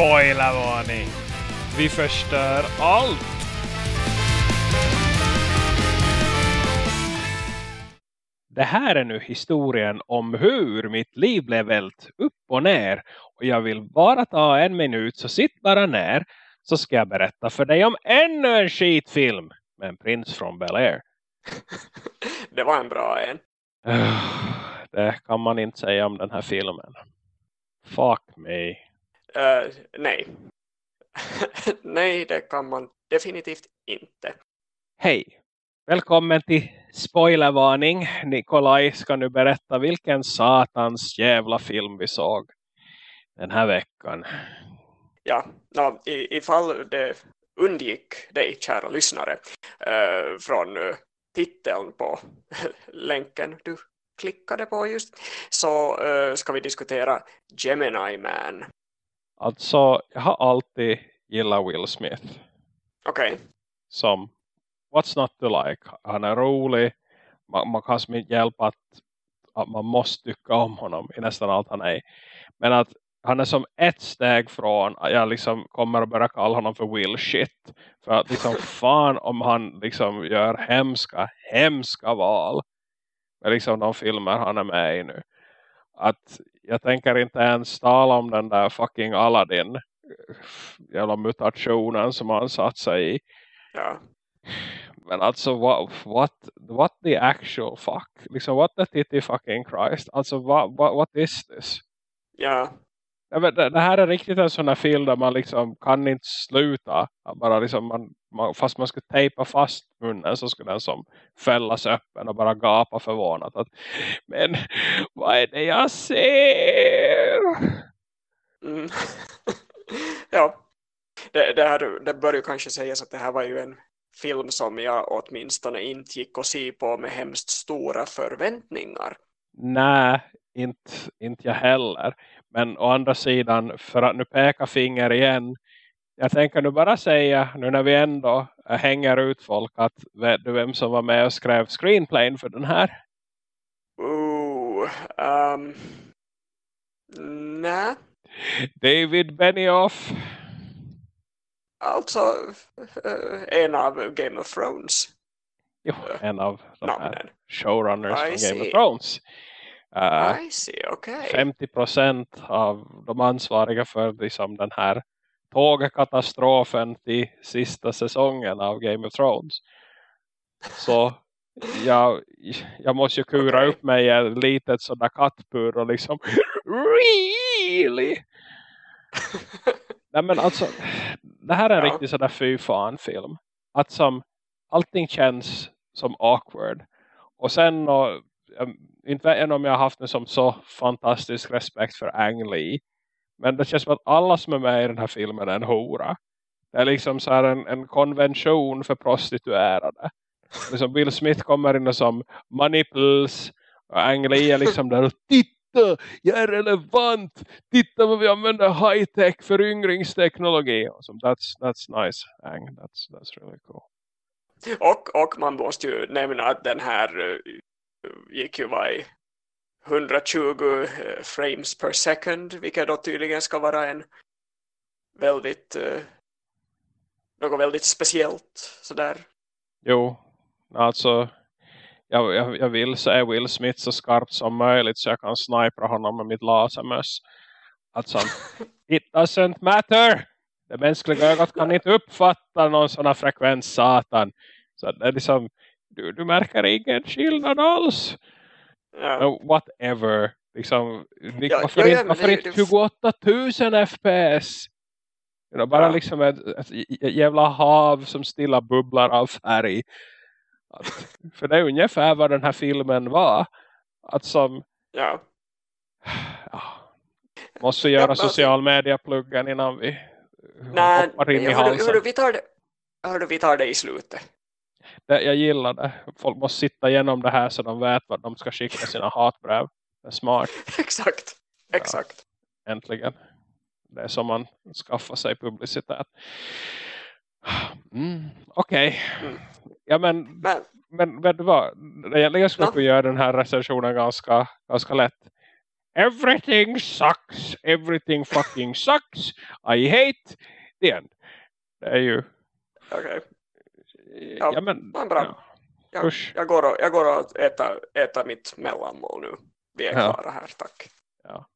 Spoilervarning! Vi förstör allt! Det här är nu historien om hur mitt liv blev vält upp och ner. Och jag vill bara ta en minut så sitt bara ner. Så ska jag berätta för dig om ännu en skitfilm med en prins från Bel Air. det var en bra en. Det kan man inte säga om den här filmen. Fuck me. Uh, nej. nej, det kan man definitivt inte. Hej. Välkommen till spoilervarning. Nikolaj ska nu berätta vilken satans jävla film vi såg den här veckan. Ja, no, ifall det undgick dig, kära lyssnare, uh, från uh, titeln på länken du klickade på just, så uh, ska vi diskutera Gemini Man. Alltså, jag har alltid gillat Will Smith. Okej. Okay. Som, what's not to like? Han är rolig. Man, man kan som inte hjälpa att, att man måste tycka om honom i nästan allt han är. Men att han är som ett steg från att jag liksom kommer att börja kalla honom för Will shit. För att liksom fan om han liksom gör hemska, hemska val. Med liksom de filmer han är med i nu. Att jag tänker inte ens tala om den där fucking Aladdin. Jävla mutationen som han satt sig i. Ja. Men alltså, what, what, what the actual fuck? Liksom, what the titty fucking Christ? Alltså, what, what, what is this? Ja, det, här är riktigt en sån här film där man liksom kan inte sluta. Bara liksom man, man, fast man skulle tejpa fast munnen så skulle den som fällas öppen och bara gapa förvånat. Att, men vad är det jag ser? Mm. ja, det, det, här, det bör ju kanske sägas att det här var ju en film som jag åtminstone inte gick och se på med hemskt stora förväntningar. Nej, inte, inte jag heller. Men å andra sidan, för att nu peka finger igen. Jag tänker nu bara säga, nu när vi ändå hänger ut folk, att vet du vem som var med och skrev screenplayen för den här? Ooh, um, nej. David Benioff. Alltså, uh, en av Game of Thrones. Jo, en av de här showrunners I från see. Game of Thrones. Uh, see, okay. 50% av de ansvariga för liksom, den här tågkatastrofen till sista säsongen av Game of Thrones. Så jag, jag måste ju kura okay. upp mig i ett litet sådär kattpur och liksom really? Nej men alltså det här är en ja. riktigt sådär fy fan film. Att som allting känns som awkward. Och sen och, inte vet jag om jag har haft en som så fantastisk respekt för Ang Lee. Men det känns som att alla som är med i den här filmen är en hora. Det är liksom så en, en konvention för prostituerade. Liksom Bill Smith kommer in och som maniples. Och Ang Lee är liksom där och titta, jag är relevant. Titta vad vi använder high-tech föryngringsteknologi. Och som, that's, that's nice, Ang. That's, that's really cool. Och, och man måste ju nämna att den här eh, gick ju vara i 120 eh, frames per second vilket då tydligen ska vara en väldigt uh, något väldigt speciellt sådär. Jo, alltså jag, jag, jag vill se Will Smith så skarpt som möjligt så jag kan snipra honom med mitt lasermöss. Alltså, it doesn't matter! Det mänskliga ögat kan inte uppfatta någon sån här frekvens satan. Så det är liksom, du, du märker ingen skillnad alls. Ja. whatever. Liksom, ja, varför, ja, inte, varför det, inte 28 000 fps? You bara liksom ett, ett, jävla hav som stilla bubblar av färg. Att, för det är ungefär vad den här filmen var. Att som... Ja. ja måste göra ja, social media-pluggen innan vi nej, hoppar in i halsen. Hördu, vi, tar det, hördu, vi tar det i slutet det, jag gillar det. Folk måste sitta igenom det här så de vet vad de ska skicka sina hatbrev. Det är smart. Exakt. Exakt. Ja, äntligen. Det är som man skaffar sig publicitet. Mm, Okej. Okay. Mm. Ja men, men, men vet du vad? Egentligen skulle no. göra den här recensionen ganska, ganska lätt. everything sucks. Everything fucking sucks. I hate the end. Det är ju... Okej. Okay. Ja, ja, men... Ja, bra. Ja. Jag, jag, går och, jag går och äta, äta mitt mellanmål nu. Vi är ja. klara här, tack. Ja.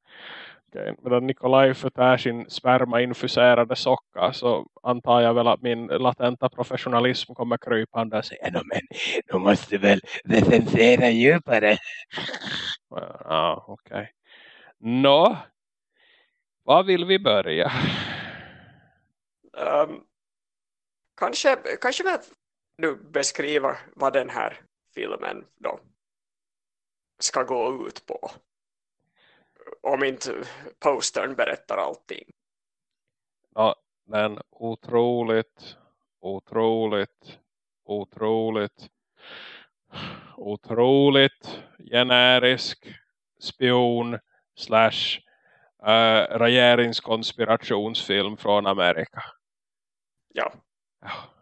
Okay. Medan Nikolaj förtär sin sperma-infuserade socka så antar jag väl att min latenta professionalism kommer krypande och säga men du måste väl recensera djupare. Ja, okej. Okay. Nå, vad vill vi börja? Um, kanske, kanske med att nu beskriva vad den här filmen då ska gå ut på. Om inte postern berättar allting. Ja, men otroligt, otroligt, otroligt, otroligt generisk spion slash uh, regeringskonspirationsfilm från Amerika. Ja. ja.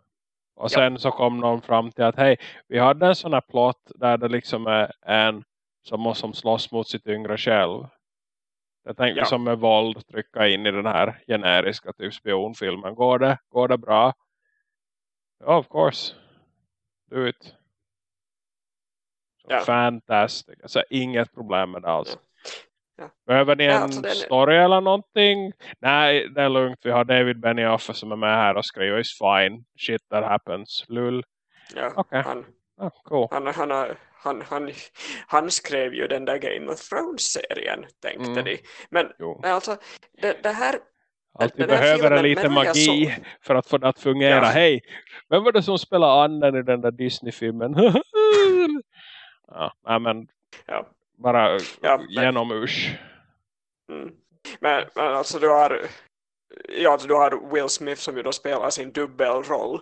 Och sen ja. så kom någon fram till att hej, vi hade en sån här plott där det liksom är en som måste slåss mot sitt yngre själv. Jag tänkte ja. som med våld trycka in i den här generiska typ spionfilmen. Går det? Går det bra? Ja, of course. Do it. Ja. Fantastic. Alltså inget problem med det alls. Ja. Behöver ni en ja, alltså story eller någonting? Nej, det är lugnt. Vi har David Benioff som är med här och skriver. It's fine. Shit that happens. Lull. Ja, okay. han, oh, cool. han, han, har, han, han, han skrev ju den där Game of Thrones-serien, tänkte mm. Men, men alltså, det, det här Allt vi behöver är lite magi så... för att få det att fungera. Ja. Hej, vem var det som spelade anden i den där Disney-filmen? ja, men ja. Bara ja, men... genom usch. Mm. Men, men alltså du har ja, du har Will Smith som ju då spelar sin dubbelroll.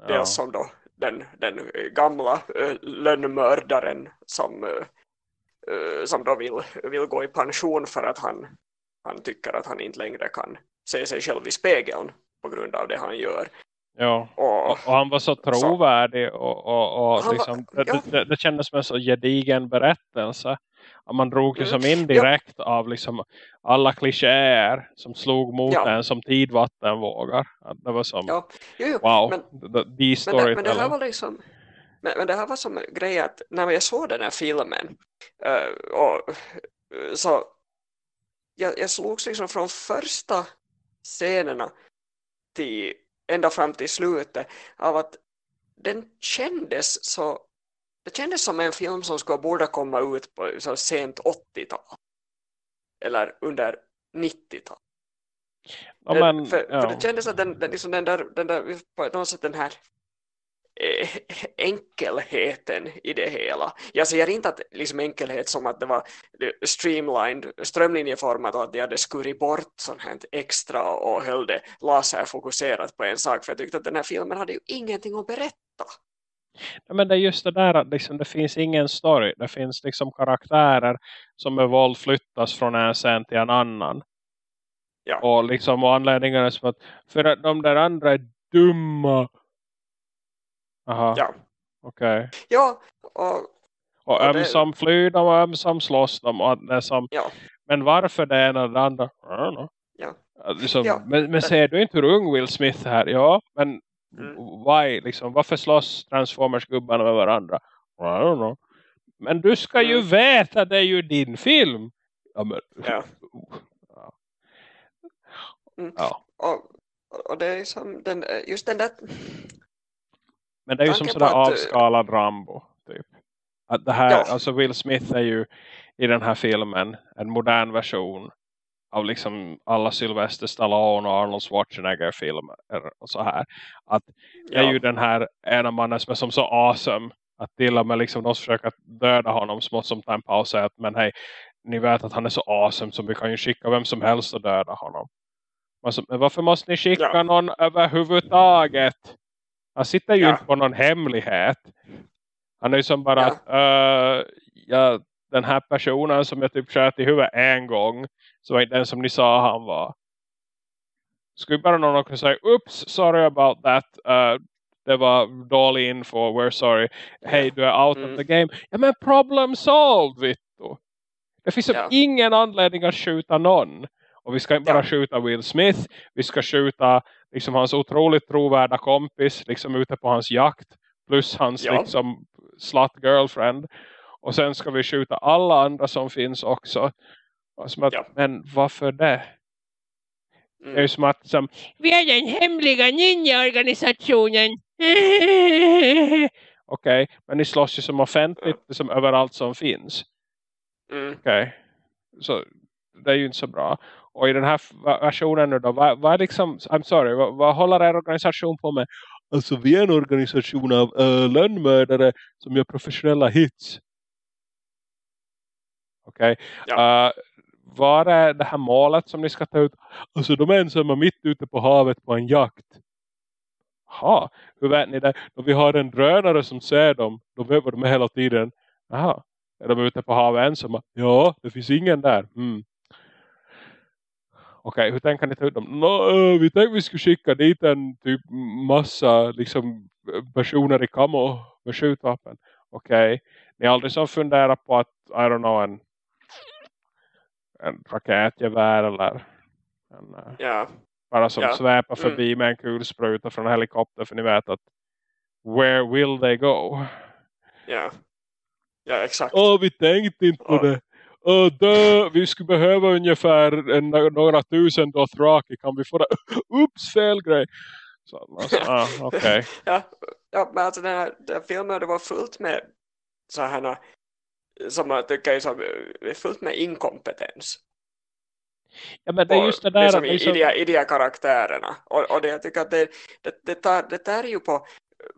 Ja. Dels som då den, den gamla äh, lönnmördaren som, äh, som då vill, vill gå i pension för att han, han tycker att han inte längre kan se sig själv i spegeln på grund av det han gör. Ja, och, och, han var så trovärdig och, och, och liksom, var, ja. det, det, det kändes som en så gedigen berättelse. Man drog ju som indirekt ja. av liksom alla klichéer som slog mot ja. en som tidvattenvågar. Det var som, ja. jo, jo. wow, men, de men, det, men det här var liksom men, men det här var som grej att när jag såg den här filmen uh, och, uh, så jag, jag slogs liksom från första scenerna till ända fram till slutet av att den kändes så det kändes som en film som skulle borde komma ut på så sent 80-tal eller under 90-tal. Ja, men, för, ja. för det kändes att den, den, liksom den där, den där på något sätt den här eh, enkelheten i det hela. Jag säger inte att liksom enkelhet som att det var streamlined, strömlinjeformat och att de hade skurit bort sånt här extra och höll det laserfokuserat på en sak. För jag tyckte att den här filmen hade ju ingenting att berätta. Men det är just det där att liksom, det finns ingen story. Det finns liksom karaktärer som med våld flyttas från en scen till en annan. Ja. Och liksom och anledningen är som att för att de där andra är dumma. Aha. Ja. Okej. Okay. Ja. Och, och, och ömsom det... flyr de och ömsom slåss de. Och det som, ja. Men varför det ena eller det andra? Ja. Liksom, ja. Men, men ser du inte hur ung Will Smith här? Ja, men Mm. Why, liksom, varför slåss Transformers-gubbarna med varandra? I don't know. Men du ska mm. ju veta, det är ju din film. Ja, men, ja. ja. Mm. ja. Och, och det är som den, just den där... Men det är ju som sådär att... avskalad Rambo, typ. Att det här, ja. alltså Will Smith är ju i den här filmen en modern version av liksom alla Sylvester Stallone och Arnold Schwarzenegger filmer och så här. Att det är ja. ju den här ena mannen som är som så awesome att till och med liksom de försöker döda honom smått som en paus säger att men hej, ni vet att han är så awesome så vi kan ju skicka vem som helst och döda honom. Alltså, men varför måste ni skicka ja. någon överhuvudtaget? Han sitter ju ja. inte på någon hemlighet. Han är ju som bara ja. att uh, ja, den här personen som jag typ sköt i huvudet en gång så var den som ni sa han var. Skulle bara någon kunna säga, oops, sorry about that. Uh, det var dålig info, we're sorry. Hej, du är out mm. of the game. Ja men problem solved, Vittu. Det finns ja. ingen anledning att skjuta någon. Och vi ska inte bara ja. skjuta Will Smith. Vi ska skjuta liksom hans otroligt trovärda kompis. Liksom ute på hans jakt. Plus hans ja. liksom slut girlfriend. Och sen ska vi skjuta alla andra som finns också. Att, ja. Men varför det? Mm. Det är ju som att som, vi är den hemliga ninja-organisationen. Okej, okay, men ni slåss ju som offentligt ja. som överallt som finns. Mm. Okej, okay. så det är ju inte så bra. Och i den här versionen nu då, vad, vad är liksom, I'm sorry, vad, vad håller er organisation på med? Alltså vi är en organisation av uh, lönnmördare som gör professionella hits. Okej. Okay. Ja. Uh, var är det här målet som ni ska ta ut? Alltså de är ensamma mitt ute på havet på en jakt. Jaha, hur vet ni det? Då vi har en drönare som ser dem. Då behöver de hela tiden. Jaha, är de ute på havet ensamma? Ja, det finns ingen där. Mm. Okej, okay, hur tänker ni ta ut dem? No, eh, vi tänkte vi skulle skicka dit en typ massa liksom, personer i kamo med skjutvapen. Okej, okay. ni har aldrig som funderat på att, I don't know, en en raketgevär eller en, eh, ja. bara som ja. sväpar förbi mm. med en kulspruta från en helikopter för ni vet att where will they go? Ja, ja exakt. Åh, vi tänkte inte på oh. det. Oh, dö, vi skulle behöva ungefär en, några tusen Dothraki. Kan vi få det? Ups, fel grej. Så, alltså, ah, okay. ja, ja, men alltså den här, den filmen det var fullt med så här som jag tycker är, som, är fullt med inkompetens. Ja, men det är just det där. Liksom i, så... i, de, I de karaktärerna. Och, och det, jag tycker att det, det, det, tar, det tar ju på,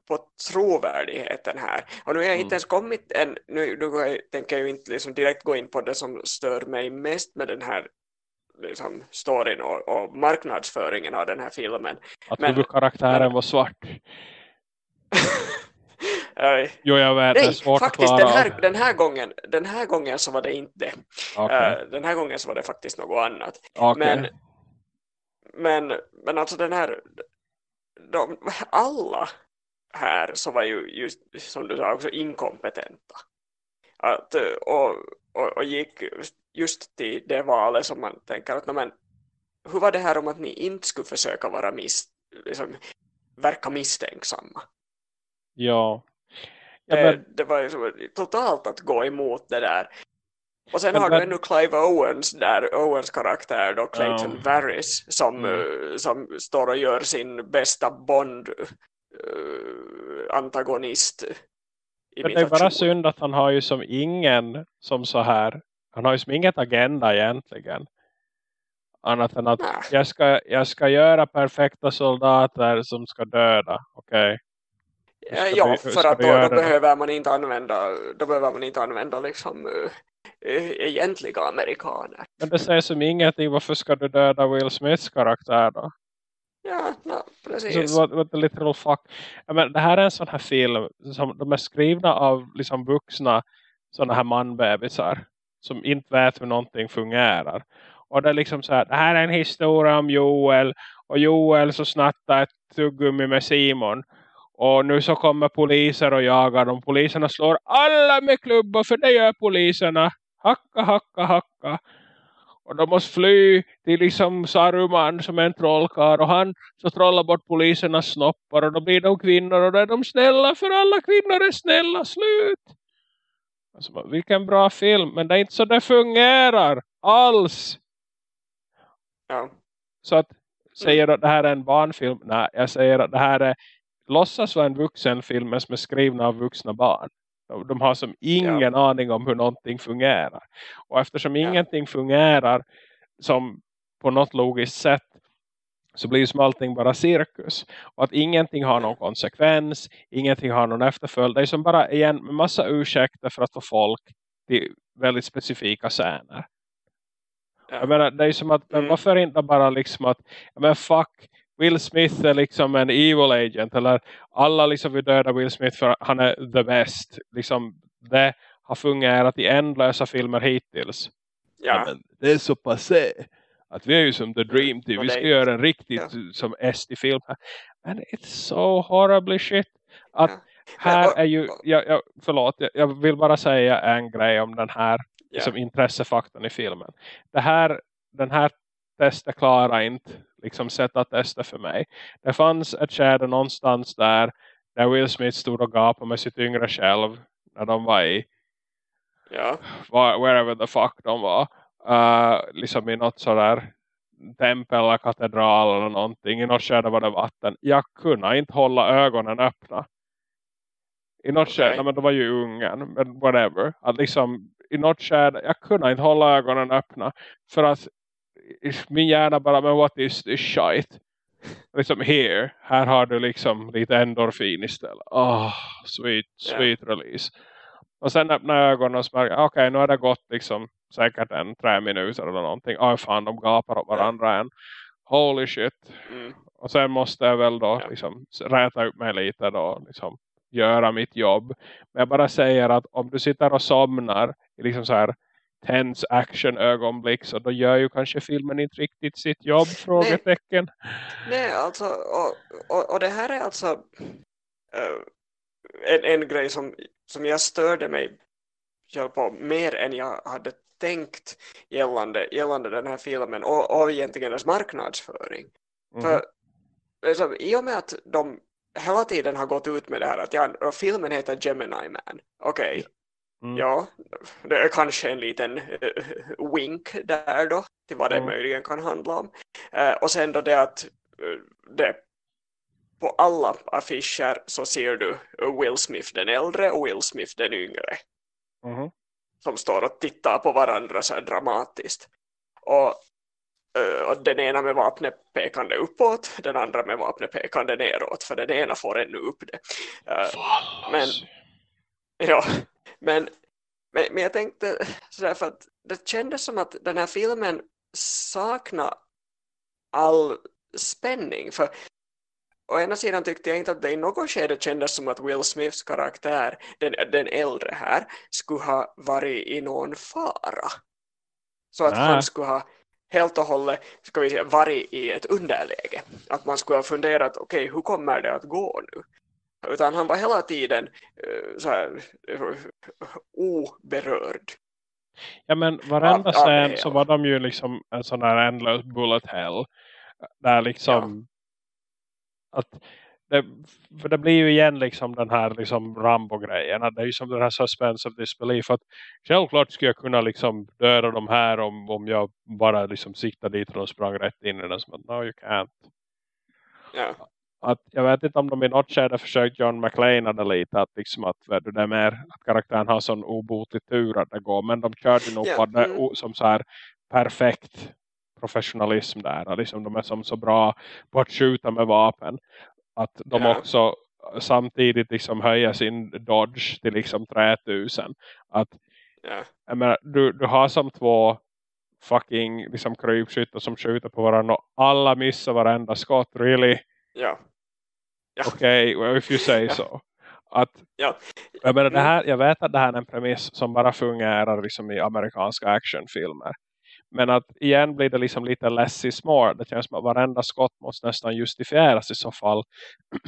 på trovärdigheten här. Och nu har jag mm. inte ens kommit än, nu, nu tänker jag ju inte liksom direkt gå in på det som stör mig mest med den här liksom, storyn och, och marknadsföringen av den här filmen. Att men, huvudkaraktären var svart. Jo, jag vet. Nej, det är svårt faktiskt att den här, den här, gången, den här gången så var det inte. Okay. Uh, den här gången så var det faktiskt något annat. Okay. Men, men, men alltså den här, de, alla här så var ju just som du sa också inkompetenta. Att, och, och, och gick just till det valet som man tänker att men, hur var det här om att ni inte skulle försöka vara mis, liksom, verka misstänksamma? Ja. Ja, men... det, var ju totalt att gå emot det där. Och sen men, har du ännu Clive Owens där, Owens karaktär då, Clayton um, Varys som, mm. uh, som står och gör sin bästa Bond uh, antagonist men det är bara synd att han har ju som ingen som så här, han har ju som inget agenda egentligen. Annat än att jag ska, jag ska göra perfekta soldater som ska döda, okej. Okay? Ja, för att då, då behöver man inte använda då behöver man inte använda liksom äh, egentliga amerikaner. Men det säger som ingenting, varför ska du döda Will Smiths karaktär då? Ja, no, precis. Så, what, what the literal fuck. men, det här är en sån här film som de är skrivna av liksom vuxna sådana här manbebisar som inte vet hur någonting fungerar. Och det är liksom så här, det här är en historia om Joel och Joel så snattar ett tuggummi med Simon och nu så kommer poliser och jagar dem. Poliserna slår alla med klubbor för det gör poliserna. Hacka, hacka, hacka. Och de måste fly till liksom Saruman som är en trollkar. Och han så trollar bort polisernas snoppar. Och då blir de kvinnor och då är de snälla. För alla kvinnor är snälla. Slut! Alltså, vilken bra film. Men det är inte så det fungerar. Alls. Ja. Så att säger att det här är en barnfilm. Nej, jag säger att det här är låtsas vara en vuxenfilm som är skrivna av vuxna barn. De har som ingen ja. aning om hur någonting fungerar. Och eftersom ja. ingenting fungerar som på något logiskt sätt så blir som allting bara cirkus. Och att ingenting har någon konsekvens, ingenting har någon efterföljd. Det är som bara igen massa ursäkter för att få folk till väldigt specifika scener. Ja. Jag menar, det är som att, men mm. varför inte bara liksom att, men fuck, Will Smith är liksom en evil agent eller alla liksom vill döda Will Smith för han är the best. Liksom det har fungerat i ändlösa filmer hittills. Ja. Men det är så passé att vi är ju som The Dream Team. Vi ska det... göra en riktigt ja. som SD-film. Men it's so horribly shit. Att ja. här är ju, jag, jag, förlåt, jag, jag, vill bara säga en grej om den här liksom, intressefaktorn i filmen. Det här, den här testet klarar inte liksom sätta testet för mig. Det fanns ett skärde någonstans där där Will Smith stod och gapade med sitt yngre själv när de var i ja. wherever the fuck de var. Uh, liksom i något sådär tempel eller katedral eller någonting. I något skärde var det vatten. Jag kunde inte hålla ögonen öppna. I något okay. skärde, men det var ju ungen. Men whatever. Att liksom, I något skärde, jag kunde inte hålla ögonen öppna. För att min hjärna bara, men what is this shit? Liksom here, här har du liksom lite endorfin istället. Oh, sweet, sweet yeah. release. Och sen öppnar jag ögonen och märker, okej okay, nu har det gått liksom säkert en tre minuter eller någonting. Åh oh, fan, de gapar åt varandra yeah. än. Holy shit. Mm. Och sen måste jag väl då yeah. liksom räta upp mig lite då. Liksom göra mitt jobb. Men jag bara säger att om du sitter och somnar i liksom så här tense action ögonblick så då gör ju kanske filmen inte riktigt sitt jobb, frågetecken. Nej, Nej alltså, och, och, och det här är alltså uh, en, en grej som, som jag störde mig på mer än jag hade tänkt gällande, gällande den här filmen och, och egentligen dess marknadsföring. Mm. För alltså, i och med att de hela tiden har gått ut med det här att ja, filmen heter Gemini Man. Okej, okay. Mm. Ja, det är kanske en liten uh, wink där då till vad det mm. möjligen kan handla om. Uh, och sen då det att uh, det på alla affischer så ser du Will Smith den äldre och Will Smith den yngre. Mm. Som står och tittar på varandra så här dramatiskt. Och, och den ena med vapnet pekande uppåt, den andra med vapnet pekande neråt. För den ena får ännu upp det. men ja, men, men, men jag tänkte sådär för att det kändes som att den här filmen saknar all spänning. För å ena sidan tyckte jag inte att det i något skede kändes som att Will Smiths karaktär, den, den äldre här, skulle ha varit i någon fara. Så att Nä. han skulle ha helt och hållet ska vi säga, varit i ett underläge. Att man skulle ha funderat, okej okay, hur kommer det att gå nu? Utan han var hela tiden uh, så här, uh, oberörd. Ja men varenda scen så var de ju liksom en sån här ändlös bullet hell. Där liksom ja. att det, för det blir ju igen liksom den här liksom Rambo-grejen. Det är ju som den här suspense of disbelief. Att självklart skulle jag kunna liksom döda de här om, om jag bara liksom siktade dit och de sprang rätt in i den. Som att, no you can't. Ja att jag vet inte om de i något skede försökt John McClane det lite att liksom att det är mer att karaktären har sån obotlig tur att det går men de körde nog yeah. på det mm. som så här perfekt professionalism där liksom de är som så bra på att skjuta med vapen att de yeah. också samtidigt liksom höjer sin dodge till liksom 3000 att yeah. jag menar, du, du har som två fucking liksom krypskyttar som skjuter på varandra och alla missar varenda skott really Ja. ja. Okej, okay, well, if you say ja. so. Att, ja. jag, menar, det här, jag vet att det här är en premiss som bara fungerar liksom i amerikanska actionfilmer. Men att igen blir det liksom lite less is more. Det känns som att varenda skott måste nästan justifieras i så fall.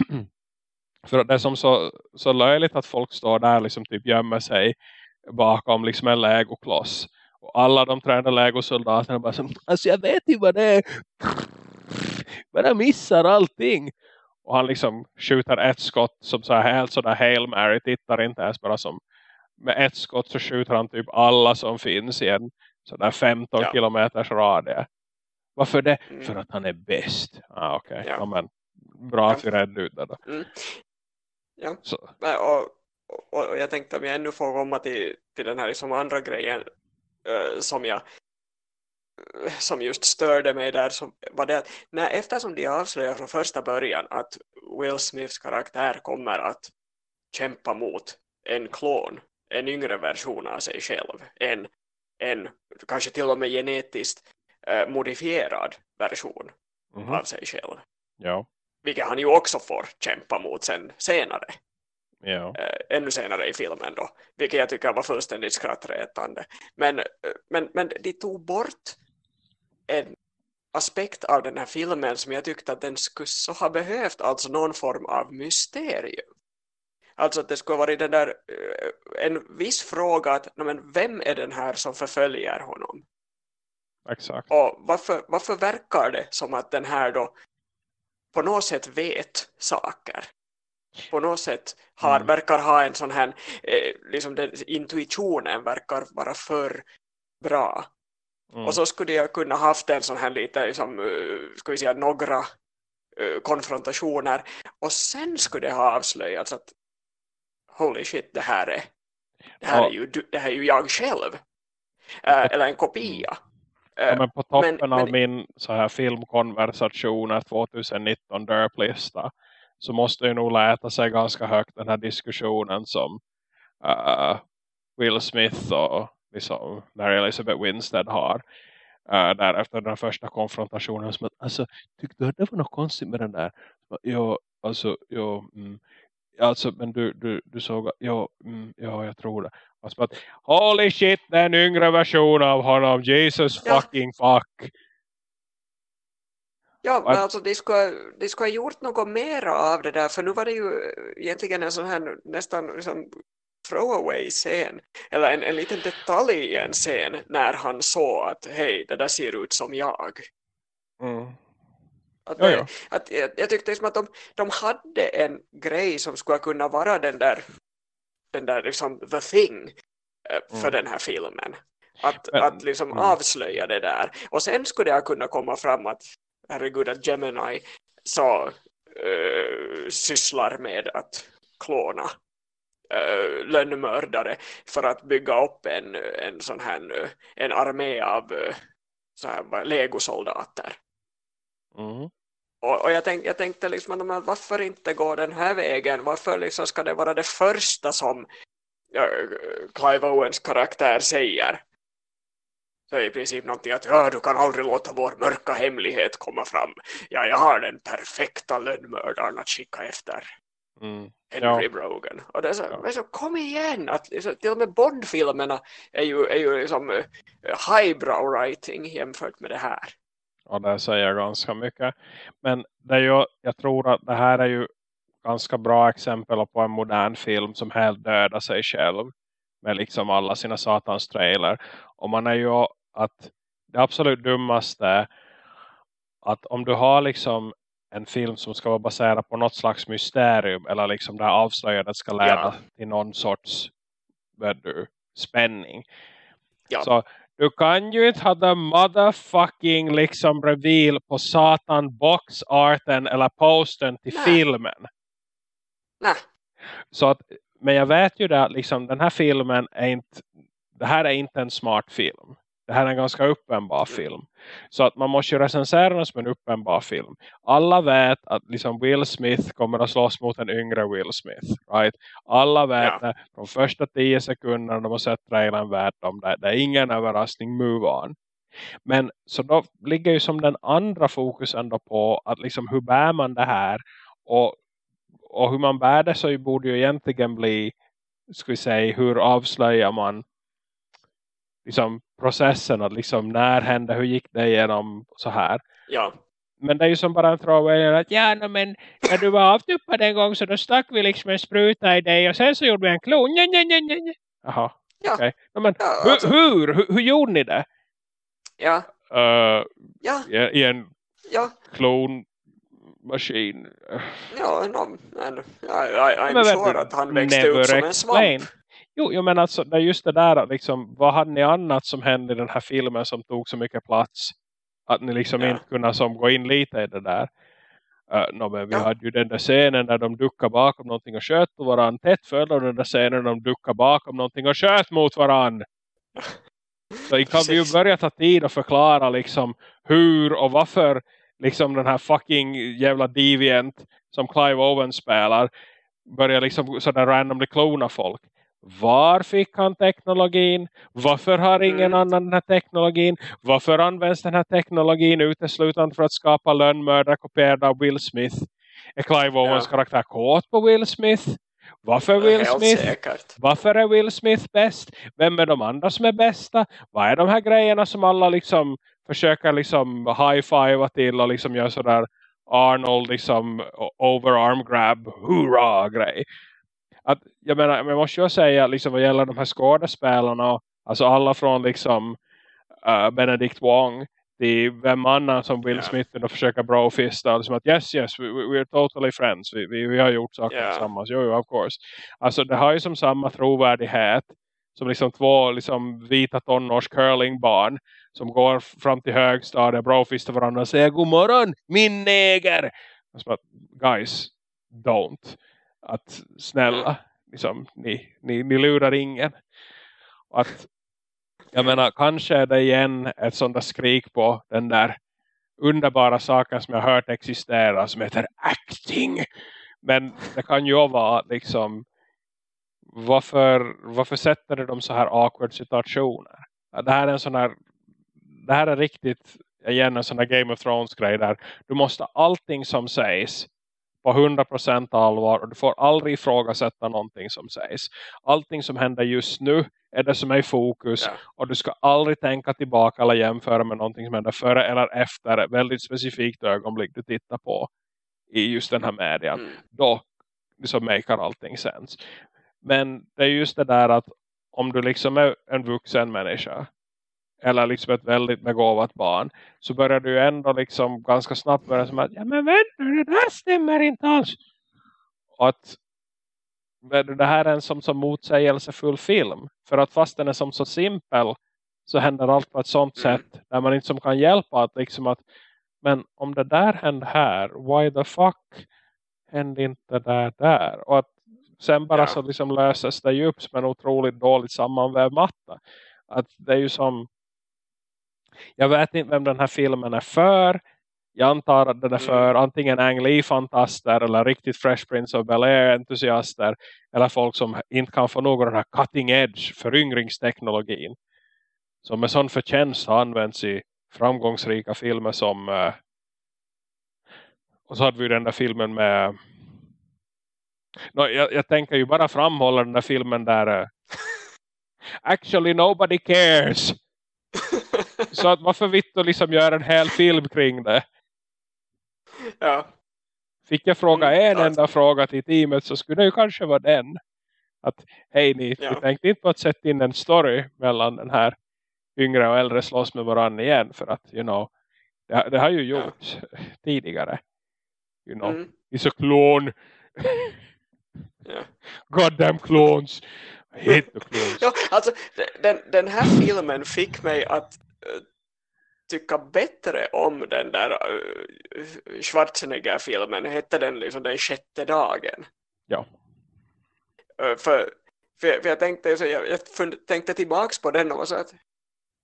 För det är som så, så löjligt att folk står där liksom typ gömmer sig bakom liksom en legokloss. Och alla de tränade legosoldaterna bara som, alltså jag vet inte vad det är bara missar allting. Och han liksom skjuter ett skott som så här helt sådär Hail Mary. Tittar inte ens bara som med ett skott så skjuter han typ alla som finns i en sådär 15 ja. kilometers radie. Varför det? Mm. För att han är bäst. Ah, Okej, okay. ja. ja. men bra att vi redde ut det då. Mm. Ja, så. Och, och, och, jag tänkte om jag ännu får komma till, till den här liksom andra grejen uh, som jag som just störde mig där som var det att när, eftersom de avslöjar från första början att Will Smiths karaktär kommer att kämpa mot en klon, en yngre version av sig själv, en, en kanske till och med genetiskt eh, modifierad version mm -hmm. av sig själv. Ja. Vilket han ju också får kämpa mot sen senare. Ja. Äh, ännu senare i filmen då. Vilket jag tycker var fullständigt skrattretande. Men, eh, men, men de tog bort en aspekt av den här filmen som jag tyckte att den skulle så ha behövt alltså någon form av mysterium. Alltså att det skulle vara den där eh, en viss fråga att men vem är den här som förföljer honom? Exakt. Och varför, varför verkar det som att den här då på något sätt vet saker? På något sätt har, mm. verkar ha en sån här, eh, liksom den, intuitionen verkar vara för bra. Mm. Och så skulle jag kunna haft en sån här lite, liksom, uh, ska vi säga, några uh, konfrontationer. Och sen skulle det ha avslöjats att holy shit, det här är, det här, ja. är, ju, det här är ju jag själv. Uh, eller en kopia. Ja, men på toppen men, av men, min så här filmkonversationer 2019 Derp-lista så måste ju nog läta sig ganska högt den här diskussionen som uh, Will Smith och liksom Mary Elizabeth Winstead har uh, där efter den första konfrontationen som att, alltså, tyckte du det var något konstigt med den där? Jo, alltså, jo, mm, alltså, men du, du, du såg, jo, mm, ja, jag tror det. Alltså, att, holy shit, det är en yngre version av honom, Jesus ja. fucking fuck. Ja, men alltså de skulle, de skulle ha gjort något mer av det där, för nu var det ju egentligen en sån här nästan liksom throwaway-scen, eller en, en liten detalj i en scen när han såg att hej, det där ser ut som jag. Mm. Att, ja, ja. att jag, jag tyckte liksom att de, de hade en grej som skulle kunna vara den där, den där liksom the thing eh, för mm. den här filmen. Att, Men, att liksom mm. avslöja det där. Och sen skulle jag kunna komma fram att herregud att Gemini så uh, sysslar med att klona uh, lönnmördare för att bygga upp en, en sån här en armé av uh, så här, legosoldater. Mm. Och, och jag, tänk, jag tänkte liksom, varför inte gå den här vägen? Varför liksom ska det vara det första som uh, Clive Owens karaktär säger? Så i princip någonting att ja, du kan aldrig låta vår mörka hemlighet komma fram. Ja, jag har den perfekta lönnmördaren att skicka efter. Mm. Henry ja. Brogan. Och det är så, ja. men så kom igen! Att, liksom, till och med Bond-filmerna är ju, är ju liksom uh, highbrow writing jämfört med det här. Ja, det säger ganska mycket. Men det är ju, jag tror att det här är ju ganska bra exempel på en modern film som helt dödar sig själv. Med liksom alla sina satans trailer. Och man är ju att det absolut dummaste är att om du har liksom en film som ska vara baserad på något slags mysterium eller liksom där avslöjandet ska leda ja. till någon sorts du, spänning. Ja. Så du kan ju inte ha the motherfucking liksom reveal på satan boxarten eller posten till Nej. filmen. Nej. Så att, men jag vet ju att liksom den här filmen är inte, det här är inte en smart film. Det här är en ganska uppenbar film. Så att man måste ju recensera den som en uppenbar film. Alla vet att liksom Will Smith kommer att slåss mot en yngre Will Smith. Right? Alla vet ja. från första tio sekunder när de har sett trailern vet de det. Det är ingen överraskning, move on. Men så då ligger ju som den andra fokusen då på att liksom hur bär man det här och, och hur man bär det så borde ju egentligen bli ska vi säga, hur avslöjar man liksom processen att liksom när hände, hur gick det igenom så här. Ja. Men det är ju som bara en throwaway att ja, no, men när du var avtuppad en gång så då stack vi liksom en spruta i dig och sen så gjorde vi en klon. Ja, ja, ja, ja. Jaha, ja. okej. Okay. No, men ja, alltså. hur, hur, hur, gjorde ni det? Ja. Uh, ja. I, en ja. klonmaskin. Ja, no, men, I, I, I'm sure att han växte ut som en svamp. Jo, jag menar alltså, det är just det där liksom, vad hade ni annat som hände i den här filmen som tog så mycket plats att ni liksom ja. inte kunde som gå in lite i det där. Uh, no, men vi ja. hade ju den där scenen där de duckar bakom någonting och sköt på varandra. Tätt följd av den där scenen där de duckar bakom någonting och sköt mot varandra. Så kan vi ju börja ta tid och förklara liksom hur och varför liksom den här fucking jävla deviant som Clive Owen spelar börjar liksom sådär randomly klona folk. Var fick han teknologin? Varför har ingen mm. annan den här teknologin? Varför används den här teknologin uteslutande för att skapa lönnmördare kopierade av Will Smith? Är Clive Owens ja. karaktär kåt på Will Smith? Varför Will Smith? Säkert. Varför är Will Smith bäst? Vem är de andra som är bästa? Vad är de här grejerna som alla liksom försöker liksom high-fiva till och liksom gör sådär Arnold liksom overarm grab, hurra grej. Att, jag menar, jag måste ju säga liksom vad gäller de här skådespelarna, alltså alla från liksom uh, Benedict Wong till vem annan som Will yeah. Smith och försöker brofista liksom att yes, yes, we, we're totally friends vi, vi, vi har gjort saker yeah. tillsammans, jo, jo, of course alltså det har ju som samma trovärdighet som liksom två liksom vita tonårs curlingbarn som går fram till högstadiet brofistar varandra och säger god morgon min neger alltså, guys, don't att snälla liksom, ni, ni, ni lurar ingen att jag menar, kanske är det igen ett sånt där skrik på den där underbara saken som jag hört existera som heter acting. Men det kan ju vara liksom varför, varför sätter de så här awkward situationer? Det här är en sån här det här är riktigt igen en sån här Game of Thrones grej där du måste allting som sägs på 100% allvar och du får aldrig ifrågasätta någonting som sägs. Allting som händer just nu är det som är i fokus ja. och du ska aldrig tänka tillbaka eller jämföra med någonting som händer före eller efter ett väldigt specifikt ögonblick du tittar på i just den här medien. Mm. Då liksom makar allting sens. Men det är just det där att om du liksom är en vuxen människa eller liksom ett väldigt begåvat barn. Så börjar du ändå liksom ganska snabbt börja som att ja men vänta det där stämmer inte alls. Och att det här är en som, som motsägelsefull film. För att fast den är som så simpel så händer allt på ett sånt sätt där man inte som kan hjälpa att liksom att men om det där hände här why the fuck hände inte det där? Och att sen bara ja. så liksom löses det ju upp som en otroligt dåligt sammanvävd matta. Att det är ju som jag vet inte vem den här filmen är för. Jag antar att den är för mm. antingen Ang Lee-fantaster eller riktigt Fresh Prince of Bel-Air-entusiaster. Eller folk som inte kan få någon den här cutting edge föryngringsteknologin. Som med sån förtjänst har använts i framgångsrika filmer som... Uh, och så hade vi den där filmen med... No, jag, jag tänker ju bara framhålla den där filmen där... Uh, Actually nobody cares. Så att varför vitt och liksom gör en hel film kring det? Ja. Fick jag fråga mm, en enda fråga till teamet så skulle det ju kanske vara den. Att hej ni, ja. vi tänkte inte på att sätta in en story mellan den här yngre och äldre slåss med varandra igen. För att, you know, det, det har ju gjorts ja. tidigare. You know, mm. it's a clone. ja. Goddamn clones. I hate the clones. ja, alltså den, den här filmen fick mig att tycka bättre om den där uh, Schwarzenegger-filmen. Hette den liksom den sjätte dagen? Ja. Uh, för, för, för, jag tänkte så jag, jag fund, tänkte tillbaks på den och var så att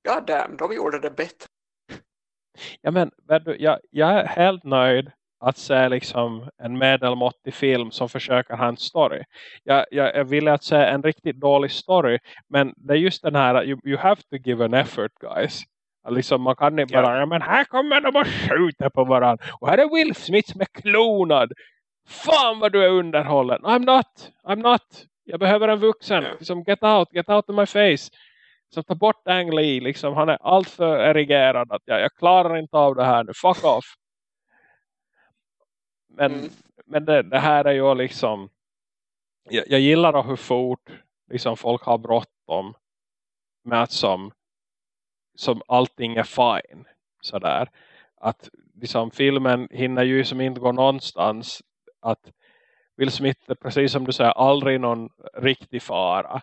ja damn, de gjorde det bättre. Ja men jag, jag är helt nöjd att se liksom en medelmåttig film som försöker ha en story. Jag, jag, jag vill att se en riktigt dålig story men det är just den här you, you have to give an effort guys. Liksom man kan inte bara, ja. men här kommer de och skjuter på varandra. Och här är Will Smith som är klonad. Fan vad du är underhållen. I'm not, I'm not. Jag behöver en vuxen. Ja. Liksom, get out, get out of my face. Så ta bort Ang Lee. Liksom, han är alltför erigerad. Att jag, jag klarar inte av det här nu. Fuck off. Men, mm. men det, det, här är ju liksom jag, jag gillar hur fort liksom folk har bråttom med att som, som allting är fine sådär. Att liksom filmen hinner ju som inte gå någonstans att Will Smith är precis som du säger aldrig någon riktig fara.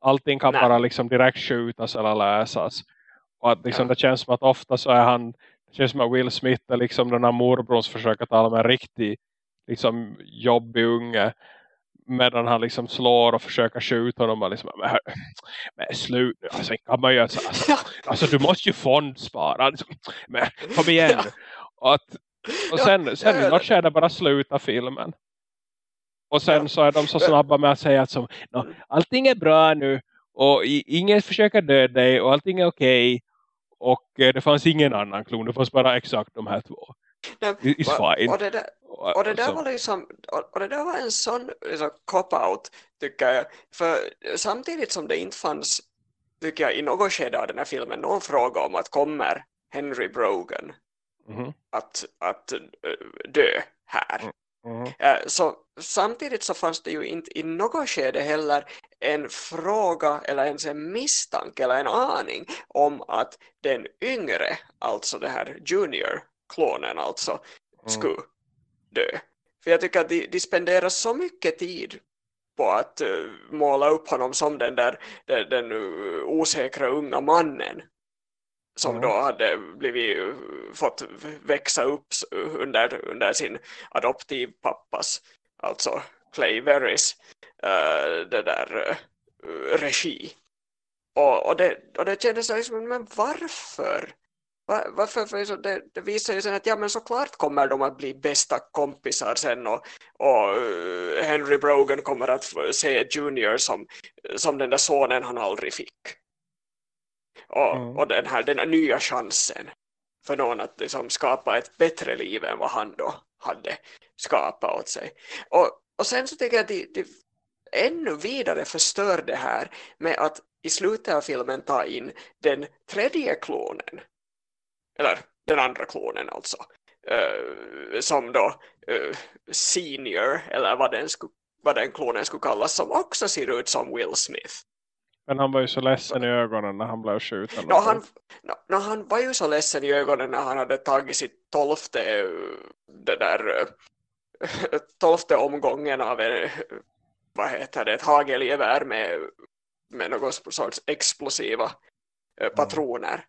Allting kan Nej. bara liksom direkt skjutas eller läsas. Och att liksom ja. det känns som att ofta så är han det känns som att Will Smith är liksom den här morbror som försöker tala med en riktig liksom jobbig unge. Medan han liksom slår och försöker skjuta honom och liksom, men, men slut nu, alltså kan man göra så alltså, alltså du måste ju fondspara liksom, men kom igen. Och, att, och sen, sen i något skede bara sluta filmen. Och sen så är de så snabba med att säga att som, allting är bra nu och ingen försöker döda dig och allting är okej. okay, och eh, det fanns ingen annan klon. Det fanns bara exakt de här två. Nej, fine. Och det där, och det där var liksom och det där var en sån liksom, cop-out tycker jag. För samtidigt som det inte fanns tycker jag i något skede av den här filmen någon fråga om att kommer Henry Brogan mm -hmm. att, att dö här. Mm. Mm. Så samtidigt så fanns det ju inte i något skede heller en fråga eller ens en misstanke eller en aning om att den yngre, alltså det här junior-klonen alltså, mm. skulle dö. För jag tycker att de, de spenderar så mycket tid på att uh, måla upp honom som den där den, den uh, osäkra unga mannen som då hade blivit fått växa upp under, under sin adoptivpappas alltså Clay Veris uh, det där uh, regi och, och, det, och det kändes liksom, men varför? Var, varför? För det, det visar ju sen att ja men såklart kommer de att bli bästa kompisar sen och, och uh, Henry Brogan kommer att se Junior som, som den där sonen han aldrig fick och, mm. och den här den här nya chansen för någon att liksom skapa ett bättre liv än vad han då hade skapat åt sig. Och, och sen så tycker jag att de, de ännu vidare förstör det här med att i slutet av filmen ta in den tredje klonen eller den andra klonen alltså uh, som då uh, senior eller vad den, sku, vad den klonen skulle kallas som också ser ut som Will Smith men han var ju så ledsen i ögonen när han blev skjuten. No, han, no, no, han var ju så ledsen i ögonen när han hade tagit sitt tolfte det där tolfte omgången av en, vad heter det, ett hagelgevär med, med någon sorts explosiva mm. patroner.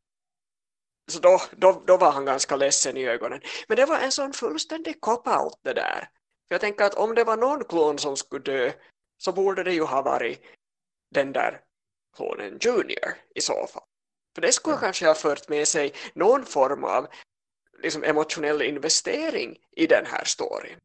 Så då, då, då var han ganska ledsen i ögonen. Men det var en sån fullständig cop-out det där. För jag tänker att om det var någon klon som skulle dö så borde det ju ha varit den där klonen Junior i så fall. För det skulle kanske ha fört med sig någon form av liksom, emotionell investering i den här storyn.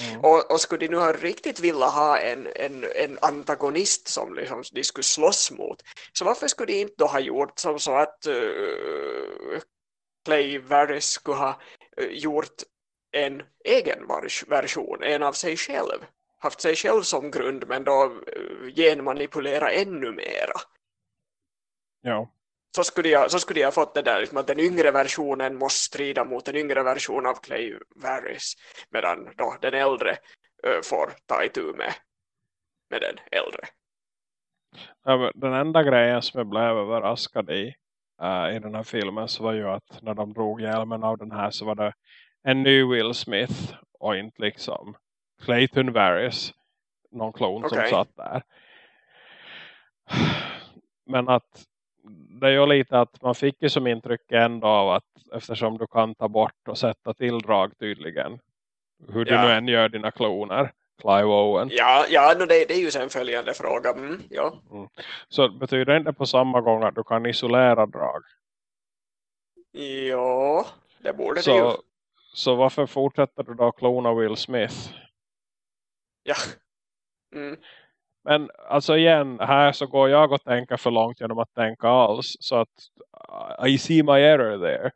Mm. Och, och, skulle de nu ha riktigt vilja ha en, en, en antagonist som liksom, de skulle slåss mot så varför skulle de inte då ha gjort som så att uh, Clay Varys skulle ha uh, gjort en egen version, en av sig själv haft sig själv som grund men då uh, genmanipulera ännu mera. Ja. Så skulle, jag, så skulle jag fått det där liksom att den yngre versionen måste strida mot den yngre versionen av Clay Varys medan då den äldre uh, får ta itu med, med den äldre. Den enda grejen som jag blev överraskad i uh, i den här filmen så var ju att när de drog hjälmen av den här så var det en ny Will Smith och inte liksom Clayton Varys någon klon okay. som satt där. Men att det är ju lite att man fick ju som intryck ändå av att eftersom du kan ta bort och sätta till drag tydligen. Hur ja. du nu än gör dina kloner. Clive Owen. Ja, ja det, det är ju sen följande fråga. Mm, ja. Mm. Så betyder det inte på samma gång att du kan isolera drag? Ja, det borde så, det ju. Så varför fortsätter du då klona Will Smith? Ja. Mm. Men alltså igen, här så går jag och tänker för långt genom att tänka alls. Så att I see my error there.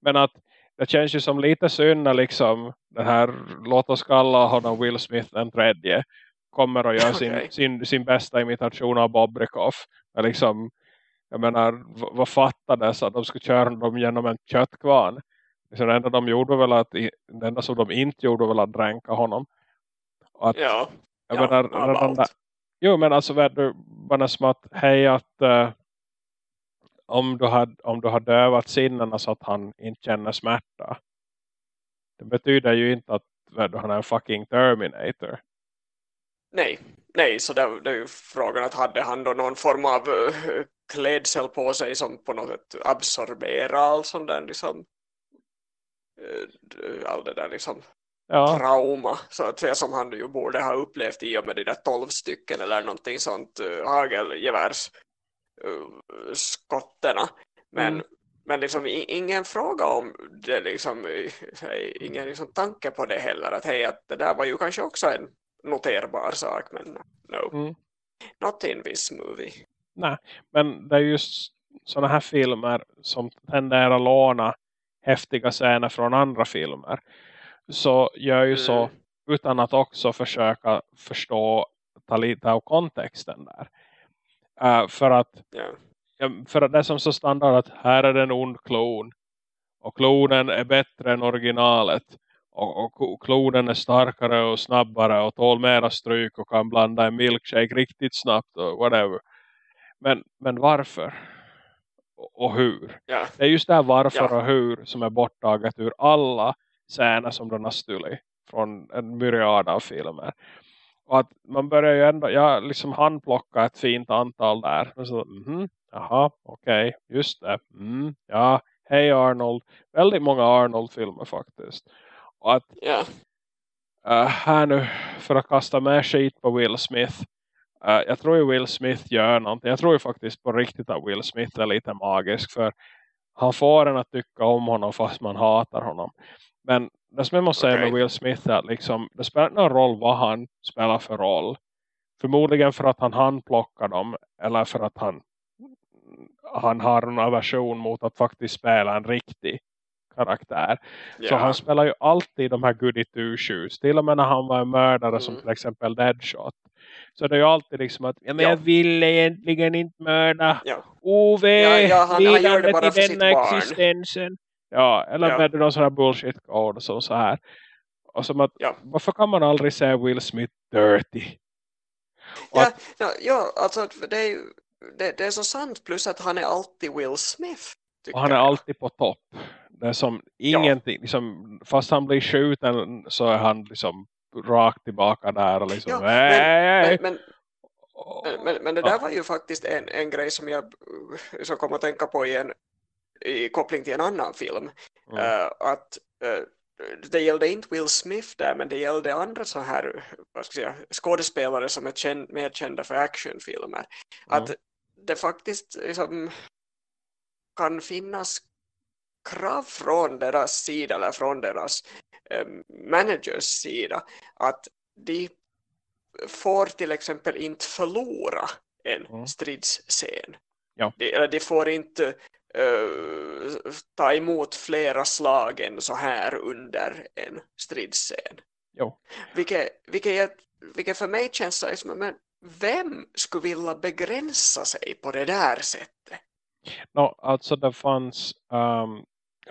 Men att det känns ju som lite synd när liksom den här, låt oss kalla honom Will Smith den tredje kommer och gör sin, okay. sin, sin bästa imitation av Bob Rikoff. Liksom, jag menar, vad fattades att de skulle köra dem genom en köttkvarn? Det enda de gjorde väl att, det enda som de inte gjorde var att dränka honom. Att, ja. Jag ja, menar, redan där, jo men alltså bara som att hej att uh, om, du har, om du har dövat sinnena så att han inte känner smärta. Det betyder ju inte att du, han är en fucking Terminator. Nej, nej så det, det är ju frågan att hade han då någon form av uh, klädsel på sig som på något sätt absorberar all sån där liksom uh, all det där liksom ja. trauma så att säga som han ju borde ha upplevt i och med de där tolv stycken eller någonting sånt uh, hagelgevärs uh, skotterna men, mm. men liksom ingen fråga om det liksom ingen liksom tanke på det heller att hej att det där var ju kanske också en noterbar sak men no mm. not in this movie nej men det är just sådana här filmer som tenderar att låna häftiga scener från andra filmer så gör ju så mm. utan att också försöka förstå ta lite av kontexten där. Uh, för att yeah. för att det är som så standard att här är det en ond klon och klonen är bättre än originalet och, och klonen är starkare och snabbare och tål mera stryk och kan blanda en milkshake riktigt snabbt och whatever. Men, men varför? Och hur? Ja. Det är just det här varför Ja. och hur som är borttaget ur alla scener som den har stulit från en myriad av filmer. Och att man börjar ju ändå, jag liksom handplocka ett fint antal där. Och så, mhm, jaha, okej, just det. Mm, ja, hej Arnold. Väldigt många Arnold-filmer faktiskt. Och att Ja. uh, här nu, för att kasta mer skit på Will Smith. Uh, jag tror ju Will Smith gör någonting. Jag tror ju faktiskt på riktigt att Will Smith är lite magisk. För han får en att tycka om honom fast man hatar honom. Men det som jag måste säga Okej. med Will Smith är att liksom, det spelar någon roll vad han spelar för roll. Förmodligen för att han handplockar dem. Eller för att han, han har en aversion mot att faktiskt spela en riktig karaktär. Så Ja. han spelar ju alltid de här goody two shoes. Till och med när han var en mördare som Mm. till exempel Deadshot. Så det är ju alltid liksom att ja, men Ja. jag vill egentligen inte mörda Ja. Ove, Ja, ja, han- han gör det bara för sitt barn. existensen. Ja, eller Ja. med någon sån här bullshit code som så här. Och som att, Ja. varför kan man aldrig säga Will Smith dirty? Och Ja, att, ja, ja, alltså det är ju det, det är så sant plus att han är alltid Will Smith. och han är jag. alltid på topp. Det är som ingenting, liksom, fast han blir skjuten så är han liksom rakt tillbaka där och liksom, Ja. Men, men, men, men, men det Ja. där var ju faktiskt en, en grej som jag som kom att tänka på i, en, i koppling till en annan film. Mm. Uh, att uh, det gällde inte Will Smith där men det gällde andra så här vad ska jag säga, skådespelare som är känd, mer kända för actionfilmer. Att det faktiskt liksom kan finnas krav från deras sida eller från deras eh, managers sida att de får till exempel inte förlora en Mm. stridsscen. Ja. De, eller de får inte eh, ta emot flera slag än så här under en stridsscen. Jo. Vilket, vilket, vilket för mig känns som, men vem skulle vilja begränsa sig på det där sättet? No, alltså det fanns, um,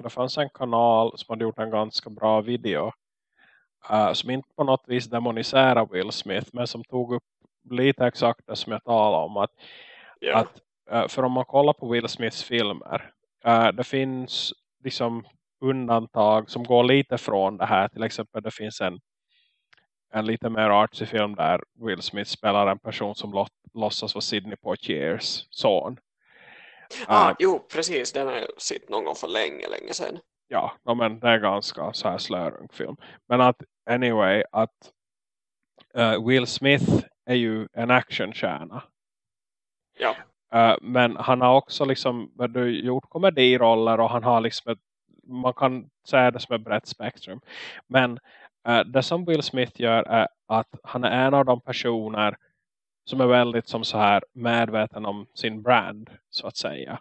det fanns en kanal som hade gjort en ganska bra video. Uh, som inte på något vis demoniserar Will Smith. Men som tog upp lite exakt det som jag talade om. Att, Ja, att, för om man kollar på Will Smiths filmer. Uh, det finns liksom undantag som går lite från det här. Till exempel det finns en, en lite mer artsy film där Will Smith spelar en person som låt, låtsas vara Sidney Poitiers son. ah, Uh, jo precis, den har jag sett någon gång för länge, länge sedan. ja, no, men det är ganska så här slörung film. Men att anyway, att eh, Will Smith är ju en actionstjärna. Ja, Eh, men han har också liksom gjort komediroller och han har liksom ett, man kan säga det som ett brett spektrum. Men eh, det som Will Smith gör är att han är en av de personer som är väldigt som så här medveten om sin brand så att säga.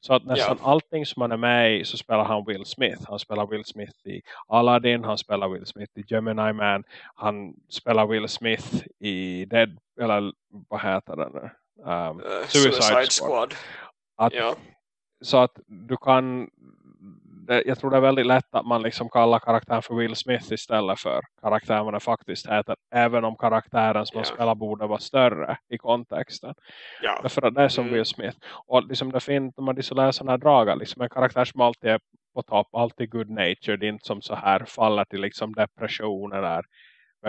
Så att nästan allting som han är med i så spelar han Will Smith. Han spelar Will Smith i Aladdin, han spelar Will Smith i Gemini Man, han spelar Will Smith i Dead, eller vad heter den nu? Um, eh, Suicide Squad. Att, Ja, Så att du kan, det, jag tror det är väldigt lätt att man liksom kallar karaktären för Will Smith istället för karaktären vad den faktiskt heter. Även om karaktären som man Ja. spelar borde vara större i kontexten. ja, Därför att det är som Mm. Will Smith. Och liksom det finns, när man läser sådana här dragar, liksom en karaktär som alltid är på topp, alltid good natured, inte som så här faller till liksom depression eller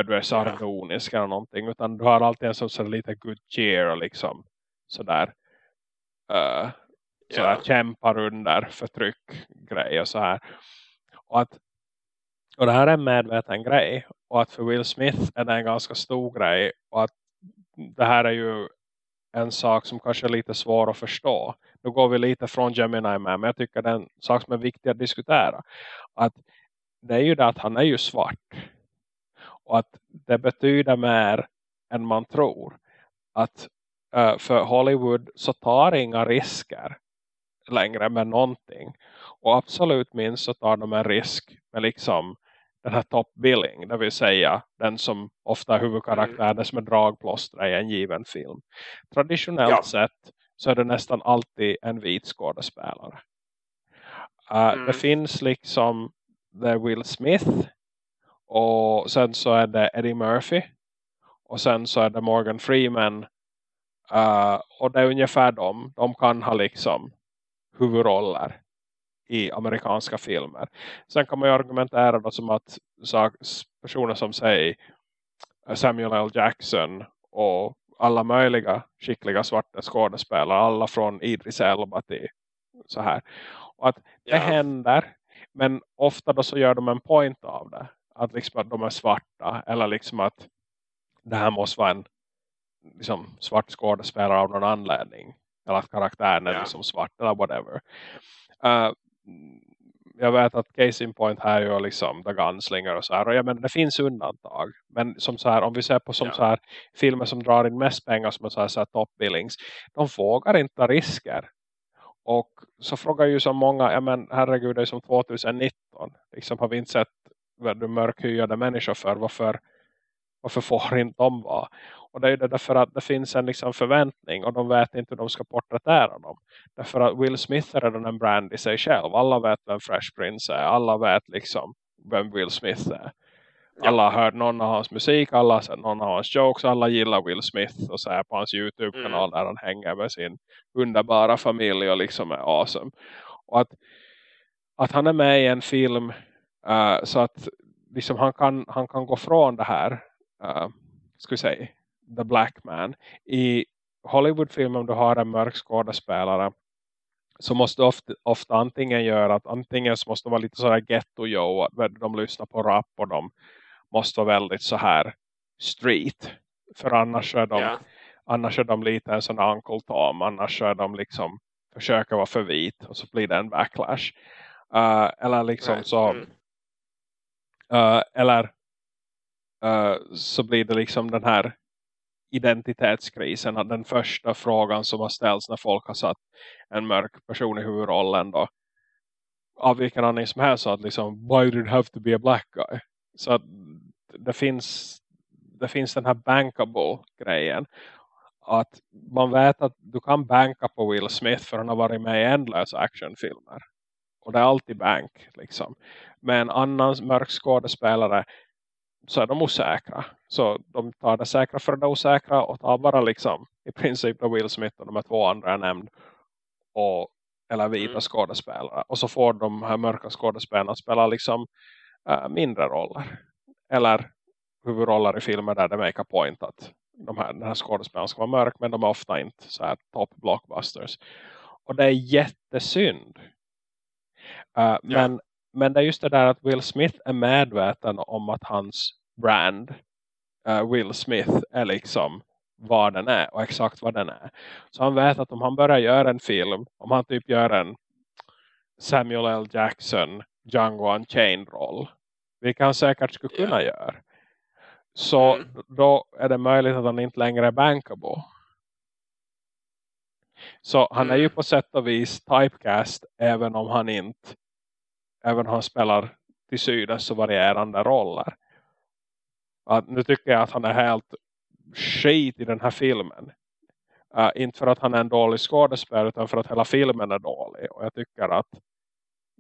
du är sardonisk eller någonting. Utan du har alltid en som så lite good cheer och liksom sådär. Uh, sådär ja, kämpar under förtryck grej och så här. Och, att, och det här är en medveten grej. Och att för Will Smith är det en ganska stor grej. Och att det här är ju en sak som kanske är lite svår att förstå. Nu går vi lite från Gemini Man, men jag tycker det är en sak som är viktig att diskutera. Att det är ju det att han är ju svart. Och att det betyder mer än man tror. Att eh, för Hollywood så tar inga risker längre med någonting. Och absolut minst så tar de en risk med liksom den här top billing. Det vill säga den som ofta är huvudkaraktären Mm. som är dragplåster i en given film. Traditionellt Ja. sett så är det nästan alltid en vit skådespelare. Uh, Mm. Det finns liksom The Will Smith Och sen så är det Eddie Murphy. Och sen så är det Morgan Freeman. Uh, och det är ungefär dem. De kan ha liksom huvudroller i amerikanska filmer. Sen kan man ju argumentera då som att personer som säger Samuel L. Jackson och alla möjliga skickliga svarta skådespelare. Alla från Idris Elba till så här. Och att det ja. händer. Men ofta då så gör de en point av det. Att liksom att de är svarta. Eller liksom att det här måste vara en liksom, svart skådespelare av någon anledning. Eller att karaktären är ja. liksom svart eller whatever. Uh, jag vet att case in point här är ju liksom The Gunslinger och så här. Och ja, men det finns undantag. Men som så här, om vi ser på som ja. så här, filmer som drar in mest pengar som så här, så här top billings. De vågar inte ta risker. Och så frågar ju så många, ja men herregud det är som 2019. Liksom har vi inte sett du mörkhyade människor för. Varför, varför får inte de vara? Och det är det därför att det finns en liksom förväntning och de vet inte hur de ska porträttera dem. Därför att Will Smith är redan en brand i sig själv. Alla vet vem Fresh Prince är. Alla vet liksom vem Will Smith är. Alla har hört någon av hans musik, alla har sett någon av hans jokes, alla gillar Will Smith och så här på hans Youtube-kanal mm. där han hänger med sin underbara familj och liksom är awesome. Och att, att han är med i en film uh, så att liksom han kan, han kan gå från det här uh, ska vi säga The Black Man. I Hollywoodfilmer om du har en mörk skådespelare så måste du ofta, ofta antingen göra att antingen så måste vara lite sådär ghetto yo de lyssnar på rap och de måste vara väldigt så här street för annars är de, yeah. annars är de lite en sån Uncle Tom annars är de liksom försöker vara för vit och så blir det en backlash uh, eller liksom right. så mm uh, eller uh, så blir det liksom den här identitetskrisen den första frågan som har ställts när folk har satt en mörk person i huvudrollen då av vilken anledning som helst så att liksom why did it have to be a black guy? Så att det finns det finns den här bankable grejen att man vet att du kan banka på Will Smith för han har varit med i ändlösa actionfilmer. Och det är alltid bank liksom. Men en annan mörk skådespelare så är de osäkra. Så de tar det säkra för det osäkra och tar bara liksom i princip då Will Smith och de här två andra är nämnd och, eller vita mm. skådespelare. Och så får de här mörka skådespelarna spela liksom äh, mindre roller. Eller huvudroller i filmer där det make a point att de här, den här skådespelaren ska vara mörk men de är ofta inte så här top blockbusters. Och det är jättesynd. Uh, ja. Men men det är just det där att Will Smith är medveten om att hans brand uh, Will Smith är liksom vad den är och exakt vad den är. Så han vet att om han börjar göra en film, om han typ gör en Samuel L. Jackson Django Unchained-roll, vilket han säkert skulle kunna yeah. göra, så mm. då är det möjligt att han inte längre är bankable. Så han är ju mm. på sätt och vis typecast även om han inte även om han spelar till synes så varierande roller. Att nu tycker jag att han är helt skit i den här filmen. Uh, inte för att han är en dålig skådespelare utan för att hela filmen är dålig. Och jag tycker att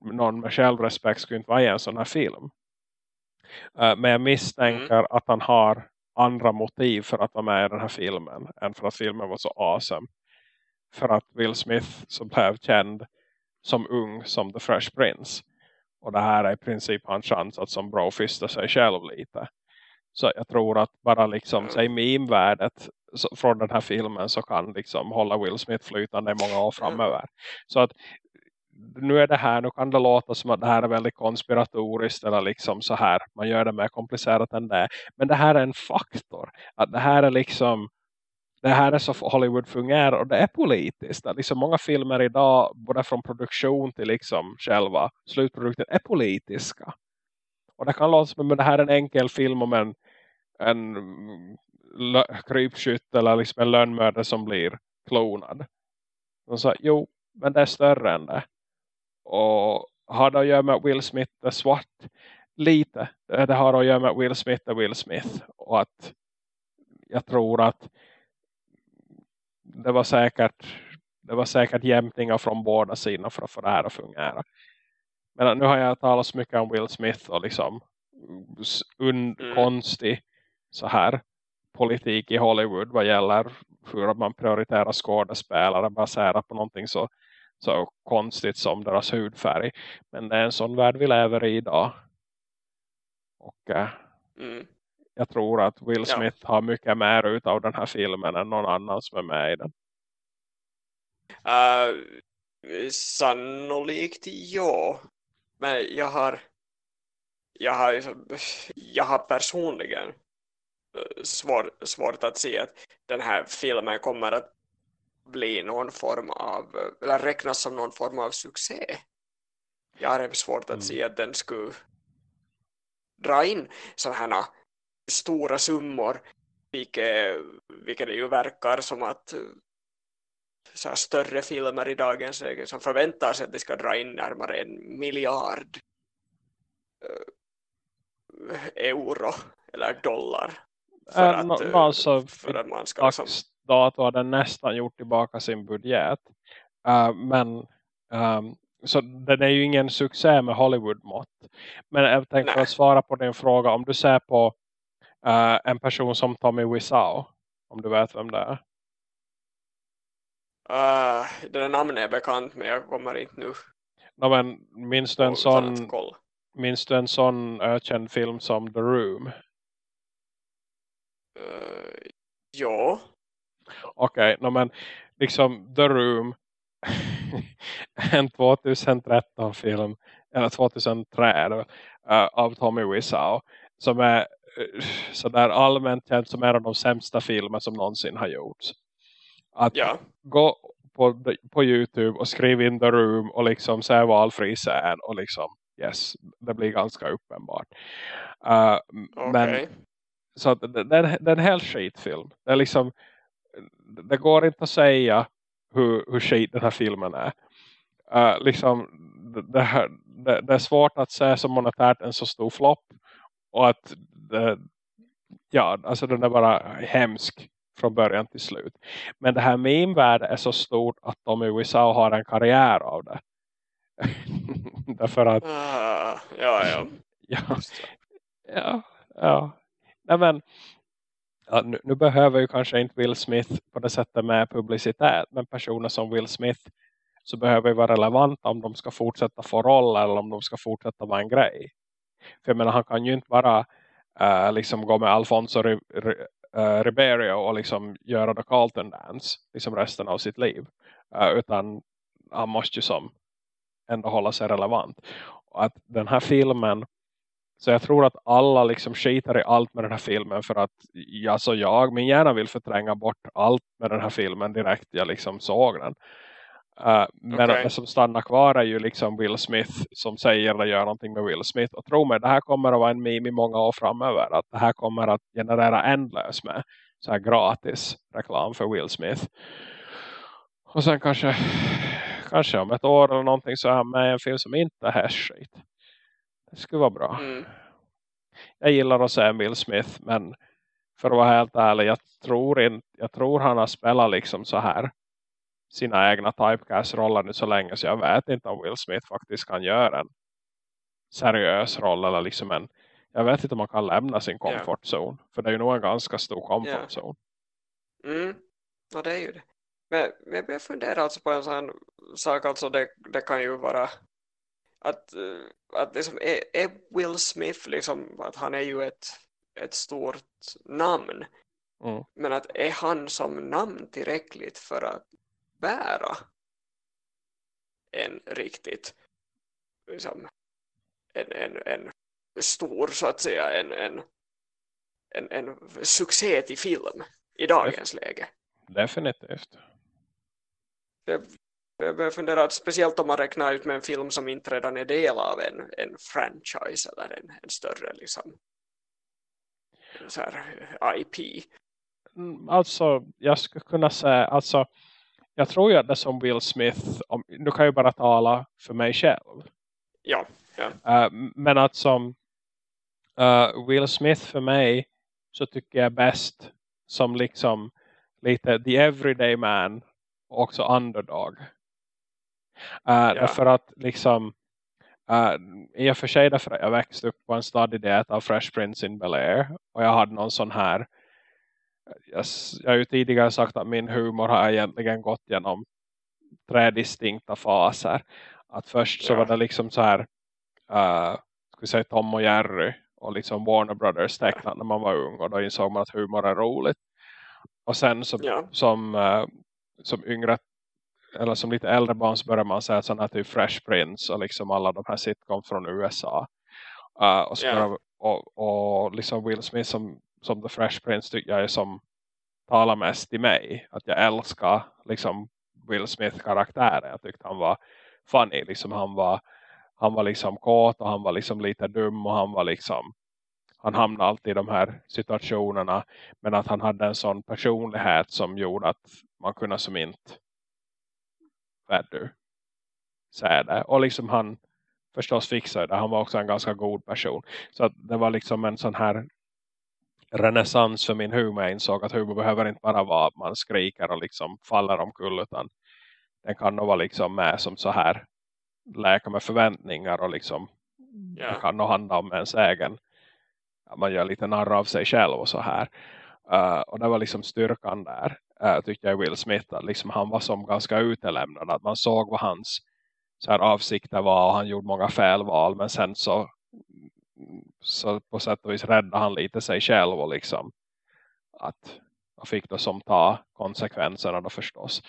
någon med självrespekt skulle inte vara i en sån här film. Uh, men jag misstänker mm. att han har andra motiv för att vara med i den här filmen än för att filmen var så awesome. För att Will Smith som blev känd som ung som The Fresh Prince och det här är i princip hans chans att som brofista sig själv lite. Så jag tror att bara liksom säg meme-värdet från den här filmen så kan liksom hålla Will Smith flytande i många år framöver. Så att nu är det här, nu kan det låta som att det här är väldigt konspiratoriskt eller liksom så här, man gör det mer komplicerat än det. Men det här är en faktor. Att det här är liksom det här är så Hollywood fungerar och det är politiskt. Liksom många filmer idag, både från produktion till liksom själva slutprodukten, är politiska. Och det kan låta som att det här är en enkel film om en, en krypskytt eller liksom en lönnmördare som blir klonad. De sa, jo, men det är större än det. Och har det att göra med Will Smith är svart? Lite. Det har att göra med Will Smith är Will Smith. Och att jag tror att det var säkert det var säkert jämtningar från båda sidorna för att få det här att fungera. Men nu har jag talat så mycket om Will Smith och liksom und mm. konstig så här politik i Hollywood vad gäller hur man prioriterar skådespelare baserat på någonting så, så konstigt som deras hudfärg. Men det är en sån värld vi lever i idag. Och äh, mm. Jag tror att Will Smith ja. har mycket mer ut av den här filmen än någon annan som är med i den. Uh, sannolikt ja. Men jag har jag har, jag har personligen eh, svår, svårt att se att den här filmen kommer att bli någon form av, eller räknas som någon form av succé. Jag har svårt att mm. se att den skulle dra in sådana här stora summor vilket, vilket det ju verkar som att så här större filmer i dagens läge som förväntar sig att det ska dra in närmare en miljard eh, euro eller dollar för, äh, att, no, eh, alltså, för att man ska liksom... dato hade nästan gjort tillbaka sin budget. Uh, men um, så den är ju ingen succé med Hollywood-mått. Men jag tänkte att svara på din fråga. Om du ser på uh, en person som Tommy Wiseau om du vet vem det är Uh, där namnet är bekant men jag kommer inte nu. No, men minns du en sån minns du en sån ökänd film som The Room? Uh, ja. Okej, okay, no, men liksom The Room en 2013 film eller 2003 uh, av Tommy Wiseau som är sådär allmänt känt som en av de sämsta filmer som någonsin har gjorts. Att ja. gå på, på Youtube och skriva in The Room och liksom se valfri scen och liksom yes, det blir ganska uppenbart. Uh, okay. Men så det, det, är en helt skitfilm. Det är liksom det går inte att säga hur, hur skit den här filmen är. Uh, liksom det, här, det, det, är svårt att säga som monetärt en så stor flopp och att det, ja, alltså den är bara hemsk från början till slut. Men det här meme-värde är så stort att de i USA har en karriär av det. Därför att... Ah, ja, ja. ja, ja, ja. Nej, men, ja, nu, nu, behöver ju kanske inte Will Smith på det sättet med publicitet. Men personer som Will Smith så behöver ju vara relevanta om de ska fortsätta få roll eller om de ska fortsätta vara en grej. För jag menar, han kan ju inte bara uh, liksom gå med Alfonso uh, Ribeiro och liksom göra The Carlton Dance liksom resten av sitt liv. Uh, utan han måste ju som ändå hålla sig relevant. Och att den här filmen så jag tror att alla liksom skiter i allt med den här filmen för att alltså jag, min hjärna vill förtränga bort allt med den här filmen direkt jag liksom såg den. Uh, men okay. det som stannar kvar är ju liksom Will Smith som säger eller gör någonting med Will Smith. Och tro mig, det här kommer att vara en meme i många år framöver. Att det här kommer att generera ändlös med så här gratis reklam för Will Smith. Och sen kanske, kanske om ett år eller någonting så är han med en film som inte är skit. Det skulle vara bra. Mm. Jag gillar att se Will Smith men för att vara helt ärlig, jag tror, inte, jag tror han har spelat liksom så här sina egna typecast-roller nu så länge så jag vet inte om Will Smith faktiskt kan göra en seriös roll eller liksom en jag vet inte om man kan lämna sin comfort zone för det är ju nog en ganska stor comfort zone. Mm, ja det är ju det. Men, men jag funderar alltså på en sån sak alltså det, det kan ju vara att, eh, att liksom, är, är Will Smith liksom att han är ju ett, ett stort namn mm. men att är han som namn tillräckligt för att bära en riktigt liksom, en, en, en stor så att säga en, en, en, en succé till film i dagens Def läge. Definitivt. Jag, jag börjar fundera att speciellt om man räknar ut med en film som inte redan är del av en, en franchise eller en, en större liksom så här IP. Mm, alltså, jag skulle kunna säga alltså jag tror ju att det som Will Smith, om, nu kan jag bara tala för mig själv. Ja. ja. Uh, men att som uh, Will Smith för mig så tycker jag bäst som liksom lite the everyday man och också underdog. Uh, ja. Därför att liksom Uh, I och för sig därför jag växte upp på en stadig diet av Fresh Prince in Bel-Air. Och jag hade någon sån här. Jag, har ju tidigare sagt att min humor har egentligen gått genom tre distinkta faser. Att först så var det liksom så här. Uh, ska säga Tom och Jerry. Och liksom Warner Brothers tecknat när man var ung. Och då insåg man att humor är roligt. Och sen som, ja. som, uh, som yngre eller som lite äldre barn så börjar man säga sådana typ Fresh Prince och liksom alla de här sitcoms från USA. Uh, och, så yeah. och, och liksom Will Smith som, som The Fresh Prince tycker jag är som talar mest i mig. Att jag älskar liksom Will Smith karaktären. Jag tyckte han var funny. Liksom han var han var liksom kåt och han var liksom lite dum och han var liksom han hamnade alltid i de här situationerna men att han hade en sån personlighet som gjorde att man kunde som inte Vedder säger det. Och liksom han förstås fixade det. Han var också en ganska god person. Så att det var liksom en sån här renässans för min humor. Jag insåg att humor behöver inte bara vara att man skriker och liksom faller omkull utan den kan nog vara liksom med som så här läka med förväntningar och liksom yeah. det kan nog handla om ens egen man gör lite narr av sig själv och så här. Uh, och det var liksom styrkan där uh, tyckte jag Will Smith att liksom han var som ganska utelämnad att man såg vad hans så här, avsikter var och han gjorde många felval men sen så så på sätt och vis räddade han lite sig själv och liksom att man fick då som ta konsekvenserna då förstås.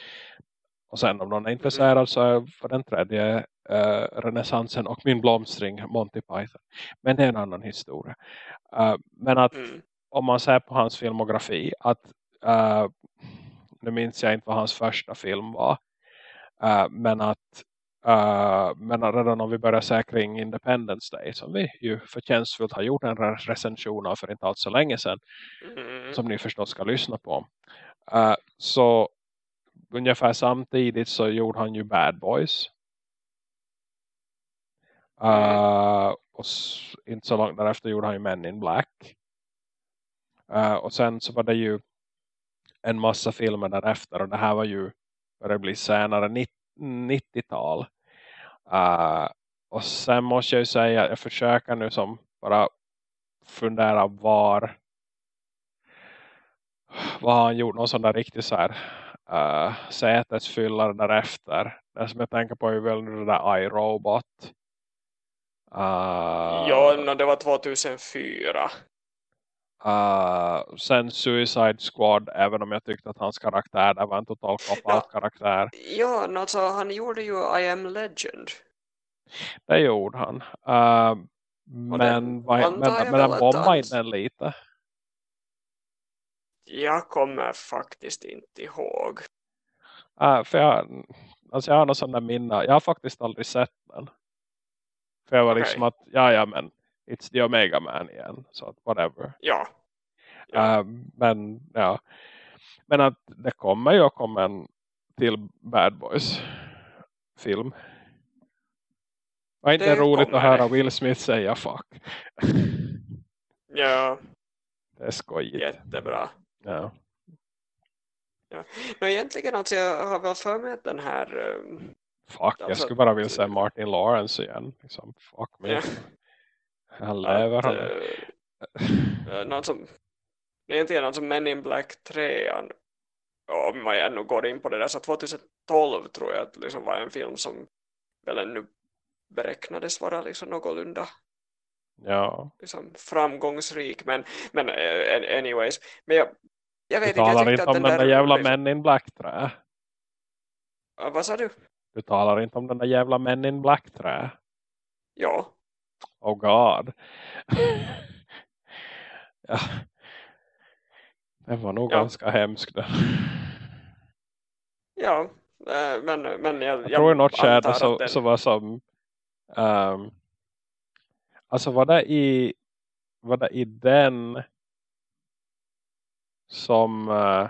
Och sen om någon är intresserad så är för den tredje uh, renässansen och min blomstring Monty Python. Men det är en annan historia. Uh, men att mm. om man ser på hans filmografi att uh, nu minns jag inte vad hans första film var. Uh, men att uh, men redan om vi börjar säga kring Independence Day som vi ju förtjänstfullt har gjort en recension av för inte allt så länge sedan. Mm. Som ni förstås ska lyssna på. Uh, så ungefär samtidigt så gjorde han ju Bad Boys. Uh, och inte så långt därefter gjorde han ju Men in Black. Och sen så var det ju en massa filmer därefter. Och det här var ju började bli senare 90-tal. Uh, och sen måste jag ju säga, jag försöker nu som bara fundera var vad har han gjort någon sån där riktig så här uh, sätesfyllare därefter. Det som jag tänker på är väl det där iRobot. Uh, ja, det var 2004. Uh, sen Suicide Squad, även om jag tyckte att hans karaktär där var en total cop karaktär. Ja, alltså han gjorde ju I am Legend. Det gjorde han. Uh, men vad, men, men den bombade inte den lite. Jag kommer faktiskt inte ihåg. Uh, för jag, alltså jag har någon sån där minne. Jag har faktiskt aldrig sett den. För jag var okay. liksom att, ja ja men It's the Omega Man igen. Så att whatever. Ja. ja. Uh, men ja. Men att det kommer ju att komma en till Bad Boys film. Var inte det roligt att höra Will Smith säga fuck? ja. Det är skojigt. Jättebra. Ja. Ja. Men egentligen alltså jag har väl för mig att den här... Um, fuck, alltså, jag skulle bara vilja säga Martin Lawrence igen. Liksom, fuck me. Ja. Lever han. Äh, någon som, alltså Men in Black 3 om man ännu går in på det där. Så 2012 tror jag att liksom var en film som väl ännu beräknades vara liksom någorlunda ja. liksom framgångsrik. Men, men uh, anyways. Men jag, jag vet du talar inte, jag inte om den, där jävla liksom, Men in Black trä uh, vad sa du? Du talar inte om den där jävla Men in Black trä Ja Oh god. ja. Det var nog ja. ganska hemskt. Ja, eh, men, men jag, jag, jag tror i något skärde så, den... så var som um, alltså var det i var det i den som uh,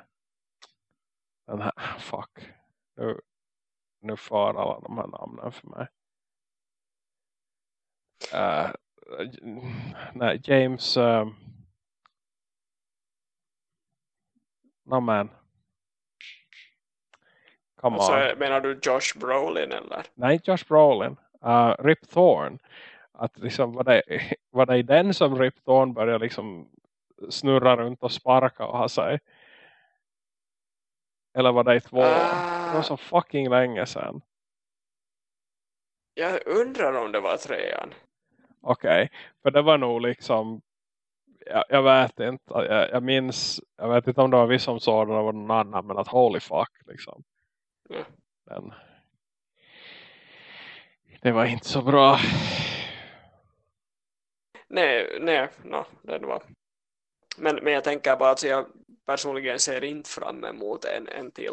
den här, fuck nu, nu far alla de här namnen för mig uh, nej, James uh, no man Come alltså, on. Menar du Josh Brolin eller? Nej, Josh Brolin. uh, Rip Thorn. Att liksom var det, var det den som Rip Thorn började liksom snurra runt och sparka och ha sig? Eller var det i två? Uh, det var så fucking länge sedan. Jag undrar om det var trean. Okej, okay. för det var nog liksom jag, jag vet inte. Jag, jag, minns, jag vet inte om det var vi som sa det eller någon annan, men att holy fuck liksom. Mm. Men det var inte så bra. Nej, nej, no, det var. Men, men jag tänker bara att jag personligen ser inte fram emot en, en till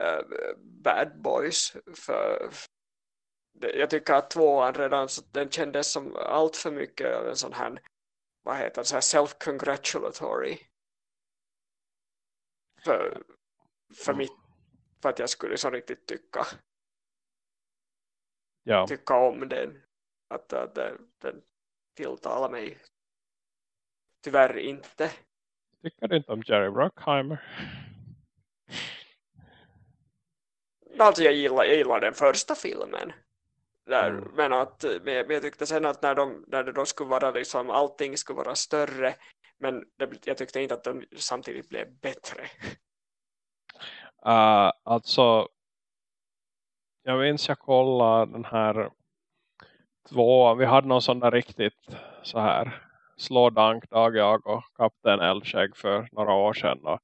uh, Bad Boys för, jag tycker att tvåan redan den kändes som allt för mycket av en sån här vad heter det, self-congratulatory för, för, mm. mitt, för att jag skulle så riktigt tycka ja. tycka om den att, att den, den tilltalar mig tyvärr inte tycker du inte om Jerry Bruckheimer? Alltså jag gillar, jag gillar den första filmen där, mm. men, att, men, jag tyckte sen att när, de, när det då skulle vara liksom, allting skulle vara större men det, jag tyckte inte att de samtidigt blev bättre. Uh, alltså jag minns jag kollade den här två, vi hade någon sån där riktigt så här slådank dag jag och kapten Eldskägg för några år sedan och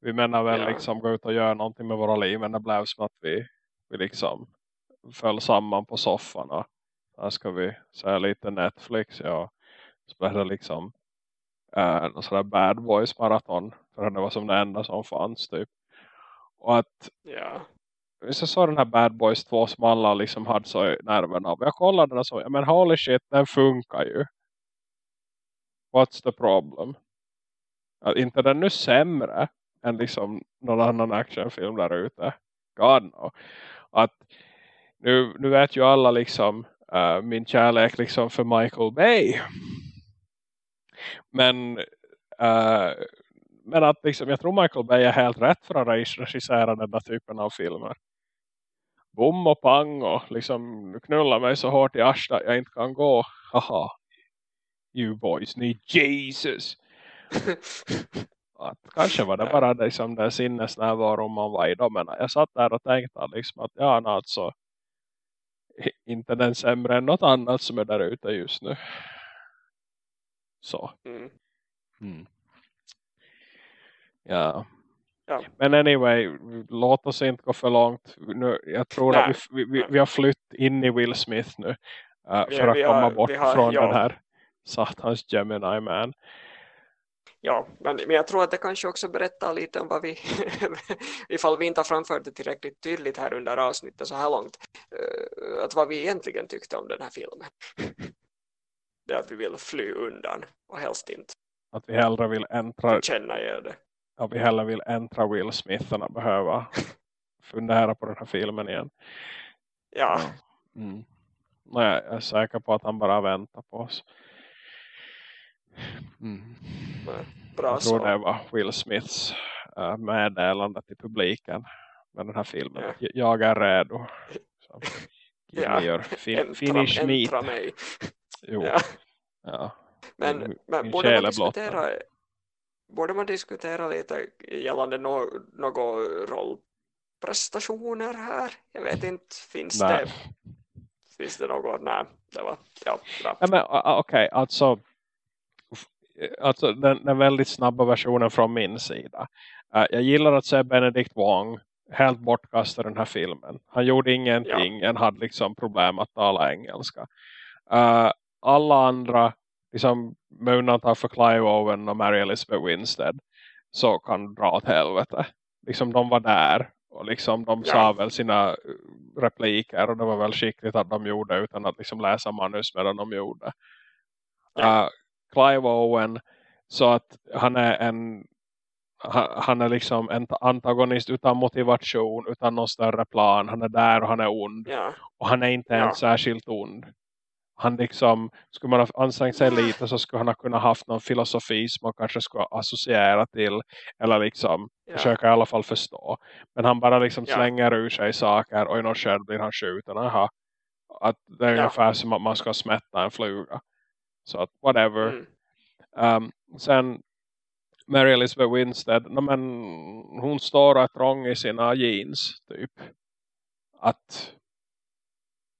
vi menar väl ja. liksom gå ut och göra någonting med våra liv men det blev som att vi, vi liksom föll samman på soffan och här ska vi säga lite Netflix ja. Så blev det liksom någon sån där bad boys maraton för det var som det enda som fanns typ. Och att ja. Jag såg den här Bad Boys 2 som alla liksom hade så nerverna. Och jag kollade den och så, ja men holy shit, den funkar ju. What's the problem? Att inte den nu sämre än liksom någon annan actionfilm där ute. God no. Att nu, nu vet ju alla liksom uh, min kärlek liksom för Michael Bay. Men uh, men att liksom, jag tror Michael Bay är helt rätt för att regissera den där typen av filmer. Bom och pang och liksom knulla mig så hårt i arslet att jag inte kan gå. Haha. You boys need Jesus. att kanske var det bara liksom den sinnesnärvaro man var i då. Men jag satt där och tänkte liksom att ja, alltså inte den sämre än något annat som är där ute just nu. Så. Mm. Mm. Ja. ja. Men anyway, låt oss inte gå för långt. Nu, jag tror Nej. att vi, vi, vi har flytt in i Will Smith nu. Uh, för ja, att komma har, bort har, från ja. den här satans Gemini Man. Ja, men, men jag tror att det kanske också berättar lite om vad vi, ifall vi inte har framfört det tillräckligt tydligt här under avsnittet så här långt, uh, att vad vi egentligen tyckte om den här filmen. det är att vi vill fly undan och helst inte. Att vi hellre vill äntra... Känna er det. Att vi hellre vill äntra Will Smith än att behöva fundera på den här filmen igen. Ja. Mm. Nej, jag är säker på att han bara väntar på oss. Mm. Bra jag tror så. det var Will Smiths uh, meddelande till publiken med den här filmen. Ja. Jag är redo. Så, ja. gör fin finish meet. Mig. Jo. Ja. ja. Men, min, men borde, man diskutera, borde man diskutera lite gällande no, några rollprestationer här? Jag vet inte, finns Nej. det finns det något? Nej, det var ja, bra. Ja, men okej, okay, alltså alltså den, den väldigt snabba versionen från min sida. Uh, jag gillar att se Benedict Wong helt bortkastad den här filmen. Han gjorde ingenting. Ja. Han hade liksom problem att tala engelska. Uh, alla andra, liksom med undantag för Clive Owen och Mary Elizabeth Winstead, så kan dra åt helvete. Liksom de var där och liksom de ja. sa väl sina repliker och det var väl skickligt att de gjorde utan att liksom läsa manus medan de gjorde. Ja. Uh, Clive Owen så att han är en han är liksom en antagonist utan motivation, utan någon större plan. Han är där och han är ond. Ja. Och han är inte ens ja. särskilt ond. Han liksom, skulle man ha ansträngt sig lite så skulle han ha kunnat haft någon filosofi som man kanske skulle associera till. Eller liksom ja. försöka i alla fall förstå. Men han bara liksom slänger ur sig saker och i något skede blir han skjuten. Aha. att det är ja. ungefär som att man ska smätta en fluga. Så att whatever. Mm. Um, sen Mary Elizabeth Winstead, no, men hon står rätt trång i sina jeans typ. Att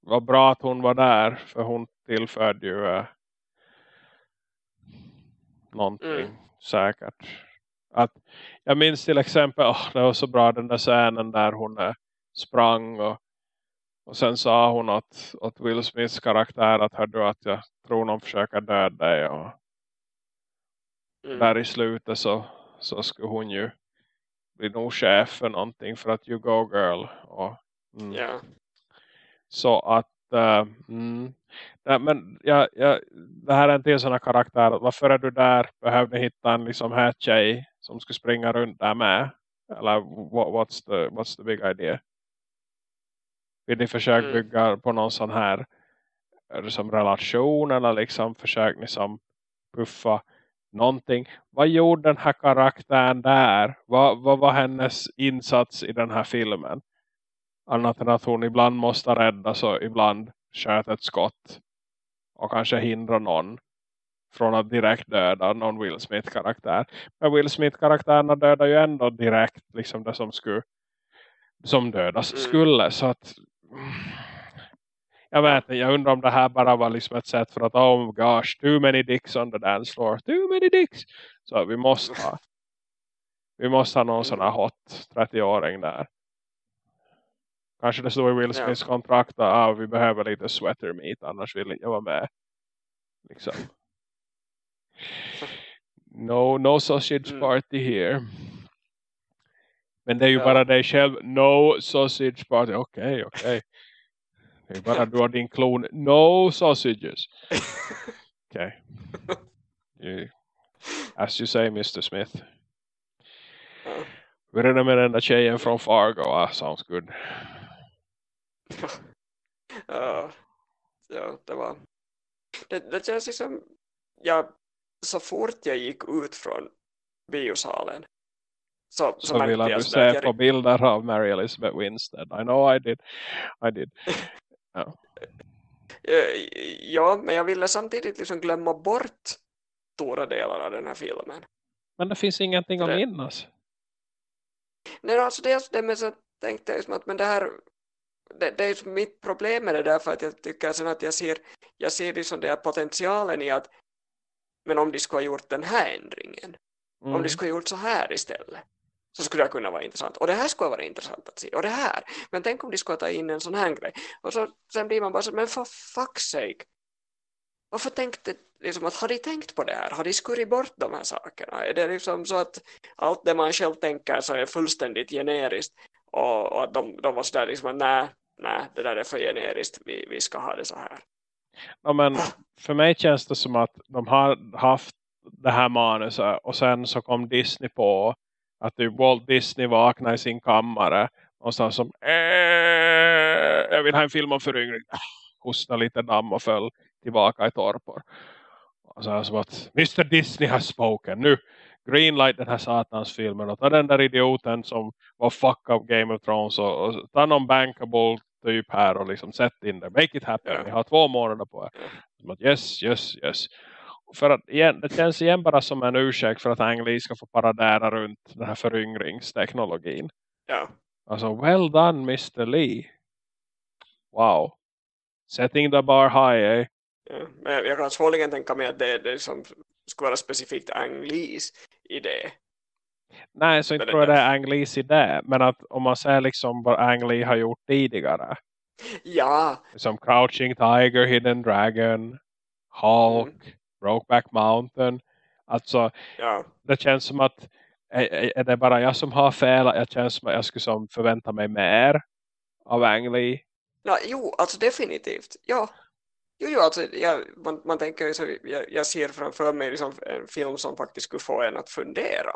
var bra att hon var där för hon tillförde ju uh, någonting mm. säkert. Att, jag minns till exempel, oh, det var så bra den där scenen där hon uh, sprang och, och sen sa hon att, att Will Smiths karaktär att hörde att jag tror någon försöker döda dig och mm. där i slutet så, så skulle hon ju bli nog chef för någonting för att you go girl och, mm. yeah. så att uh, mm, ja, men ja, ja, det här är en till sån karaktär varför är du där behövde hitta en liksom här tjej som skulle springa runt där med eller what, what's, the, what's the big idea vill ni försöka mm. bygga på någon sån här som relation eller liksom försöker ni som puffa någonting. Vad gjorde den här karaktären där? Vad, vad var hennes insats i den här filmen? Annat än att hon ibland måste räddas och ibland sköt ett skott. Och kanske hindra någon från att direkt döda någon Will Smith-karaktär. Men Will Smith-karaktärerna dödar ju ändå direkt liksom det som skulle som dödas mm. skulle. Så att jag vet jag undrar om det här bara var liksom ett sätt för att oh gosh, too many dicks on the dance floor, too many dicks. Så vi måste ha vi måste ha någon sån här hot 30-åring där. Kanske det står i Will Smiths kontrakt att ah, vi behöver lite sweater meat annars vill jag vara med. Liksom. No, no sausage mm. party here. Men det är ju ja. bara dig själv. No sausage party. Okej, okay, okej. Okay. Det är bara du har din klon. No sausages. Okej. Okay. As you say, Mr. Smith. Hur är det med den där tjejen från Fargo? Ah, sounds good. ja, ja, det var... Det, det känns liksom... Ja, så fort jag gick ut från biosalen så, så, så vill du se jag... på bilder av Mary Elizabeth Winstead. I know I did. I did. Ja. Eh, ja, men jag ville samtidigt liksom glömma bort stora delar av den här filmen. Men det finns ingenting att minnas. Nej, alltså dels det med så tänkte jag liksom att men det här det, det är mitt problem med det där för att jag tycker sen att jag ser jag ser liksom det här potentialen i att men om de skulle ha gjort den här ändringen mm. om de skulle ha gjort så här istället så skulle det kunna vara intressant. Och det här skulle vara intressant att se. Och det här. Men tänk om de skulle ta in en sån här grej. Och så, sen blir man bara så, men för fuck's sake. Varför tänkte, liksom att har de tänkt på det här? Har de skurit bort de här sakerna? Är det liksom så att allt det man själv tänker så är fullständigt generiskt? Och, och att de, de var sådär liksom nej, nej, det där är för generiskt. Vi, vi ska ha det så här. Ja, men för mig känns det som att de har haft det här manuset och sen så kom Disney på att typ Walt Disney vaknar i sin kammare. Och så som äh, jag vill ha en film om föryngring. Hosta lite damm och föll tillbaka i torpor. Och så här som att Mr. Disney har spoken. Nu greenlight den här satans filmen. Och ta den där idioten som var fuck up Game of Thrones och, och ta någon bankable typ här och liksom sätt in det, make it happen, ni har två månader på er. Som att yes, yes, yes för att igen, det känns igen bara som en ursäkt för att Ang Lee ska få paradera runt den här föryngringsteknologin. Ja. Alltså, well done Mr. Lee. Wow. Setting the bar high, eh? Ja, men jag, kan svårligen tänka mig att det, det som skulle vara specifikt Ang Lees idé. Nej, så inte tror jag det är Ang Lees idé. Men att om man ser liksom vad Ang Lee har gjort tidigare. Ja. Som Crouching Tiger, Hidden Dragon, Hulk. Mm. Brokeback Mountain. Alltså, ja. det känns som att är, är det bara jag som har fel? Jag känns som att jag skulle som förvänta mig mer av Ang Lee. Ja, jo, alltså definitivt. Ja, jo, jo alltså, jag, man, man tänker så, jag, jag ser framför mig liksom en film som faktiskt skulle få en att fundera.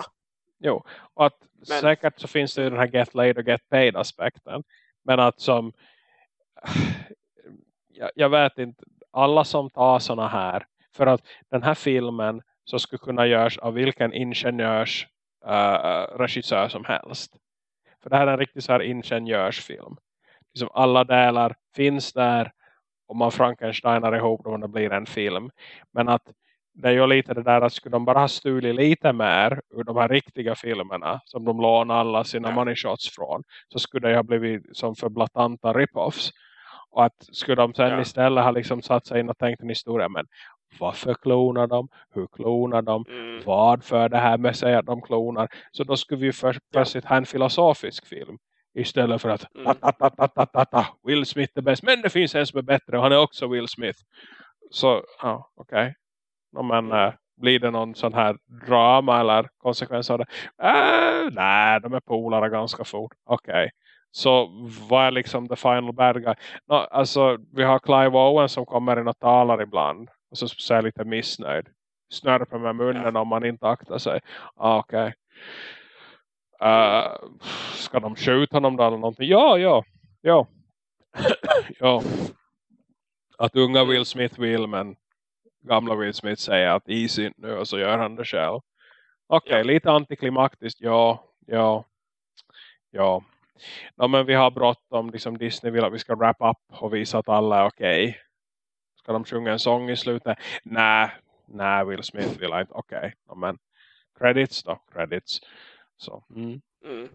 Jo, och att men... säkert så finns det den här get laid och get paid aspekten. Men att som jag, jag vet inte, alla som tar såna här för att den här filmen så skulle kunna göras av vilken ingenjörs uh, regissör som helst. För det här är en riktig så här ingenjörsfilm. Liksom alla delar finns där om man Frankensteinar ihop dem och det blir en film. Men att det är ju lite det där att skulle de bara ha stulit lite mer ur de här riktiga filmerna som de lånar alla sina ja. money shots från så skulle det ha blivit som för blatanta rip-offs. Och att skulle de sen ja. istället ha liksom satt sig in och tänkt en historia men varför klonar de? Hur klonar de? Mm. Vad för det här med sig att de klonar? Så då skulle vi först plötsligt ha en filosofisk film. Istället för att mm. ta, ta, ta, ta, Will Smith är bäst. Men det finns en som är bättre och han är också Will Smith. Så, ja, okej. Okay. Men äh, blir det någon sån här drama eller konsekvens av det? Äh, nej, de är polare ganska fort. Okej. Okay. Så vad är liksom the final bad guy? No, alltså, vi har Clive Owen som kommer in och talar ibland. Och så ser jag lite missnöjd. Snörper med munnen ja. om man inte aktar sig. Ah, Okej. Okay. Uh, ska de skjuta honom då eller någonting? Ja, ja. Ja. ja. Att unga Will Smith vill men gamla Will Smith säger att easy nu och så gör han det själv. Okej, okay, ja. lite antiklimaktiskt. Ja, ja, ja. No, men vi har bråttom. Liksom Disney vill att vi ska wrap up och visa att alla är okej. Okay. Ska de sjunga en sång i slutet? Nej, nej Will Smith vill inte. Okej, okay. no, men credits då, credits. Så, mm. Mm.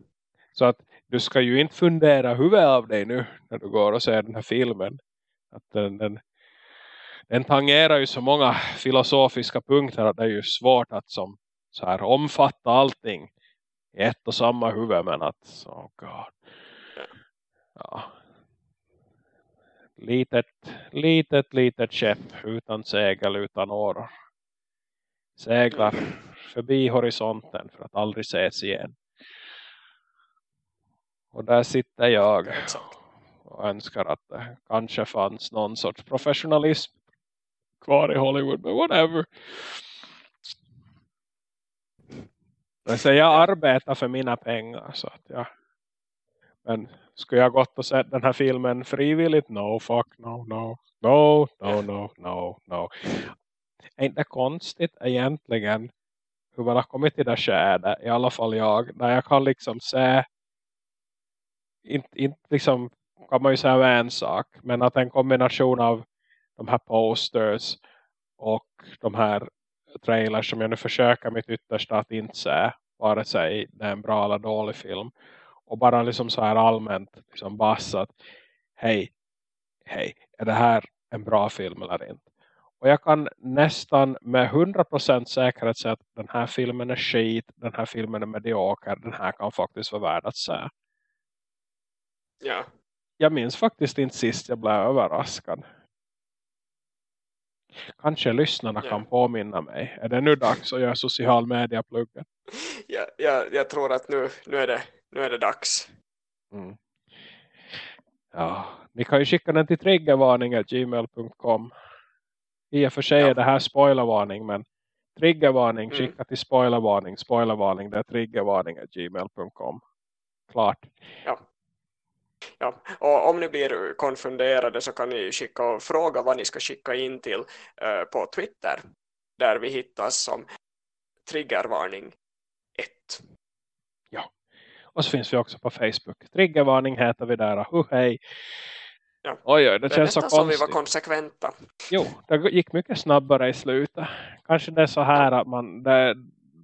så att du ska ju inte fundera huvudet av dig nu när du går och ser den här filmen. Att den, den, den tangerar ju så många filosofiska punkter att det är ju svårt att som, så här, omfatta allting i ett och samma huvud. Men att, oh god. Ja. Litet, litet, litet skepp utan segel, utan åror. Seglar förbi horisonten för att aldrig ses igen. Och där sitter jag och önskar att det kanske fanns någon sorts professionalism kvar i Hollywood, men whatever. Jag arbetar för mina pengar så att jag men skulle jag gått och sett den här filmen frivilligt? No, fuck, no, no, no, no, no, no, no. Är inte konstigt egentligen hur man har kommit till det skädet, i alla fall jag, där jag kan liksom se inte, inte liksom kan man ju säga en sak, men att en kombination av de här posters och de här trailers som jag nu försöker mitt yttersta att inte se vare sig det är en bra eller dålig film och bara liksom så här allmänt liksom bassat hej, hej, är det här en bra film eller inte? Och jag kan nästan med 100% säkerhet säga att den här filmen är skit, den här filmen är medioker, den här kan faktiskt vara värd att se. Ja. Jag minns faktiskt inte sist jag blev överraskad. Kanske lyssnarna ja. kan påminna mig. Är det nu dags att göra social media pluggen? Ja, ja, jag tror att nu, nu, är, det, nu är det dags. Mm. Ja, ni kan ju skicka den till triggervarning.gmail.com i och för sig ja. är det här spoilervarning men triggervarning, mm. skicka till spoilervarning, spoilervarning, det är triggervarning gmail.com. Klart. Ja. Ja, och om ni blir konfunderade så kan ni skicka och fråga vad ni ska skicka in till uh, på Twitter. Där vi hittas som triggervarning 1. Och så finns vi också på Facebook. Triggervarning heter vi där. Oh, hej. Ja. Oj, oj, det, det känns så konstigt. som vi var konsekventa. Jo, det gick mycket snabbare i slutet. Kanske det är så här att man, det,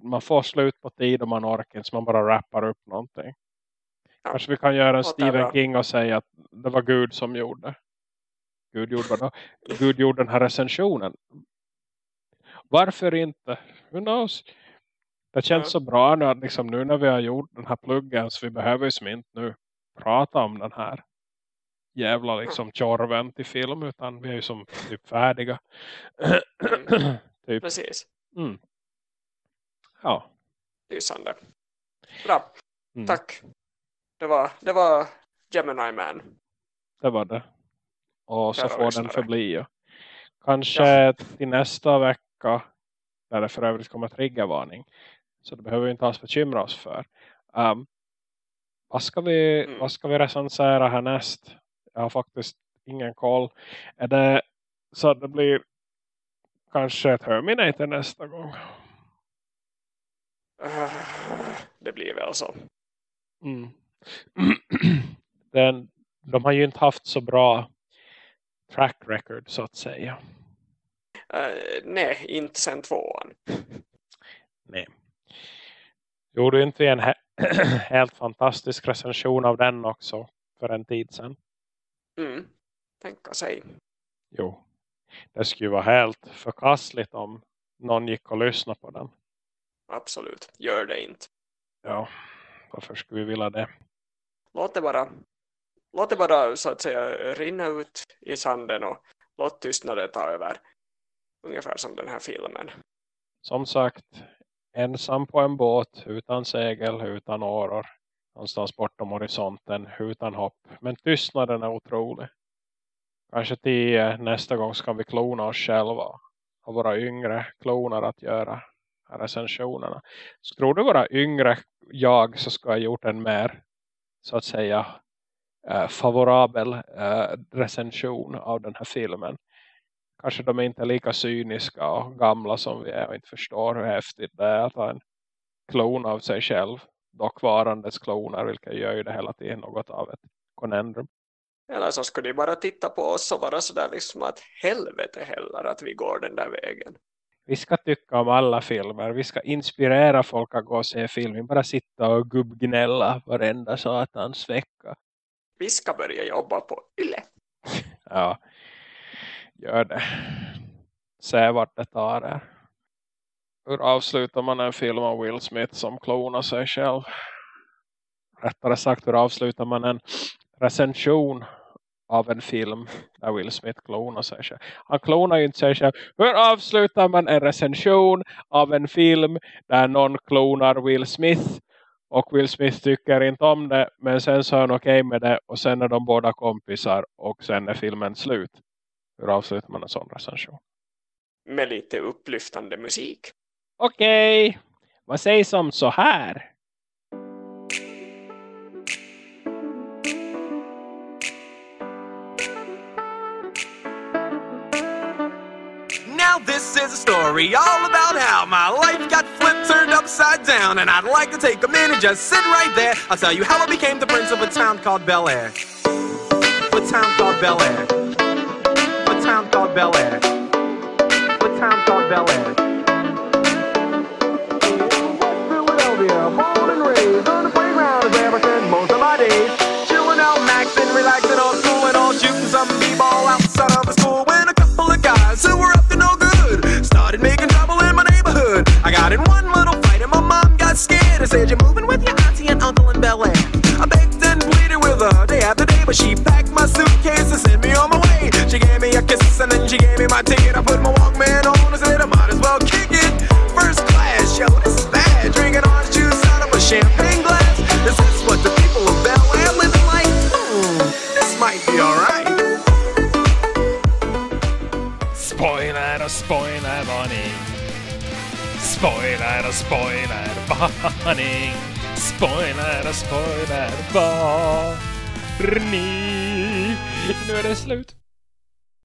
man får slut på tid och man orkar inte så man bara rappar upp någonting. Ja. Kanske vi kan göra en Stephen King och säga att det var Gud som gjorde. Gud gjorde, vad då? Gud gjorde den här recensionen. Varför inte? Who knows? Det känns så bra nu att liksom nu när vi har gjort den här pluggen så vi behöver ju inte nu prata om den här jävla liksom tjorven till film utan vi är ju som typ färdiga. Mm. typ. Precis. Mm. Ja. Lysande. Bra. Mm. Tack. Det var, det var Gemini Man. Det var det. Och så får den förbli. Ja. Kanske ja. till nästa vecka där det för övrigt kommer triggervarning. Så det behöver vi inte alls bekymra oss för. Um, vad, ska vi, mm. vad ska vi recensera härnäst? Jag har faktiskt ingen koll. Är det så att det blir kanske Terminator nästa gång? Det blir väl så. Mm. Den, de har ju inte haft så bra track record så att säga? Uh, nej, inte sen tvåan. Nej. Gjorde inte vi en he helt fantastisk recension av den också för en tid sedan? Mm, tänka sig. Jo, det skulle vara helt förkastligt om någon gick och lyssnade på den. Absolut, gör det inte. Ja, varför skulle vi vilja det? Låt det bara, låt det bara så att säga rinna ut i sanden och låt tystnaden ta över. Ungefär som den här filmen. Som sagt, ensam på en båt, utan segel, utan åror. Någonstans bortom horisonten, utan hopp. Men tystnaden är otrolig. Kanske till nästa gång ska vi klona oss själva. Och våra yngre klonar att göra recensionerna. Så tror du våra yngre jag så ska ha gjort en mer så att säga eh, favorabel eh, recension av den här filmen. Kanske de är inte lika cyniska och gamla som vi är och inte förstår hur häftigt det är att ha en klon av sig själv. Dock varandes kloner vilka gör det hela tiden något av ett konendrum. Eller så skulle de bara titta på oss och vara sådär liksom att helvete heller att vi går den där vägen. Vi ska tycka om alla filmer. Vi ska inspirera folk att gå och se film. Vi bara sitta och gubbgnälla varenda satans vecka. Vi ska börja jobba på YLE. ja, gör det. Se vart det tar er. Hur avslutar man en film av Will Smith som klonar sig själv? Rättare sagt, hur avslutar man en recension av en film där Will Smith klonar sig själv. Han klonar ju inte sig själv. Hur avslutar man en recension av en film där någon klonar Will Smith och Will Smith tycker inte om det men sen så är han okej okay med det och sen är de båda kompisar och sen är filmen slut. Hur avslutar man en sån recension? Med lite upplyftande musik. Okej, okay. vad sägs om så här? Now this is a story all about how my life got flipped, turned upside down. And I'd like to take a minute, just sit right there. I'll tell you how I became the prince of a town called Bel Air. A town called Bel Air. Bel Air. A town called Bel Air. Philadelphia, born and raised on the playground is where most of my days. Chilling out, maxing, relaxing on school and all shooting some b-ball outside of the school. When a couple of guys who were up to no good started making trouble in my neighborhood. I got in one little fight and my mom got scared and said, You're moving with your auntie and uncle in Bel Air. But she packed my suitcase and sent me on my way. She gave me a kiss and then she gave me my ticket. I put my Walkman on and said, I might as well kick it. First class, yo, this is bad. Drinking orange juice out of a champagne glass. Is this what the people of Bel Air living like? Hmm, this might be alright. Spoiler, spoiler varning. Spoiler spoiler varning. Spoiler spoiler varning. Nu är det slut.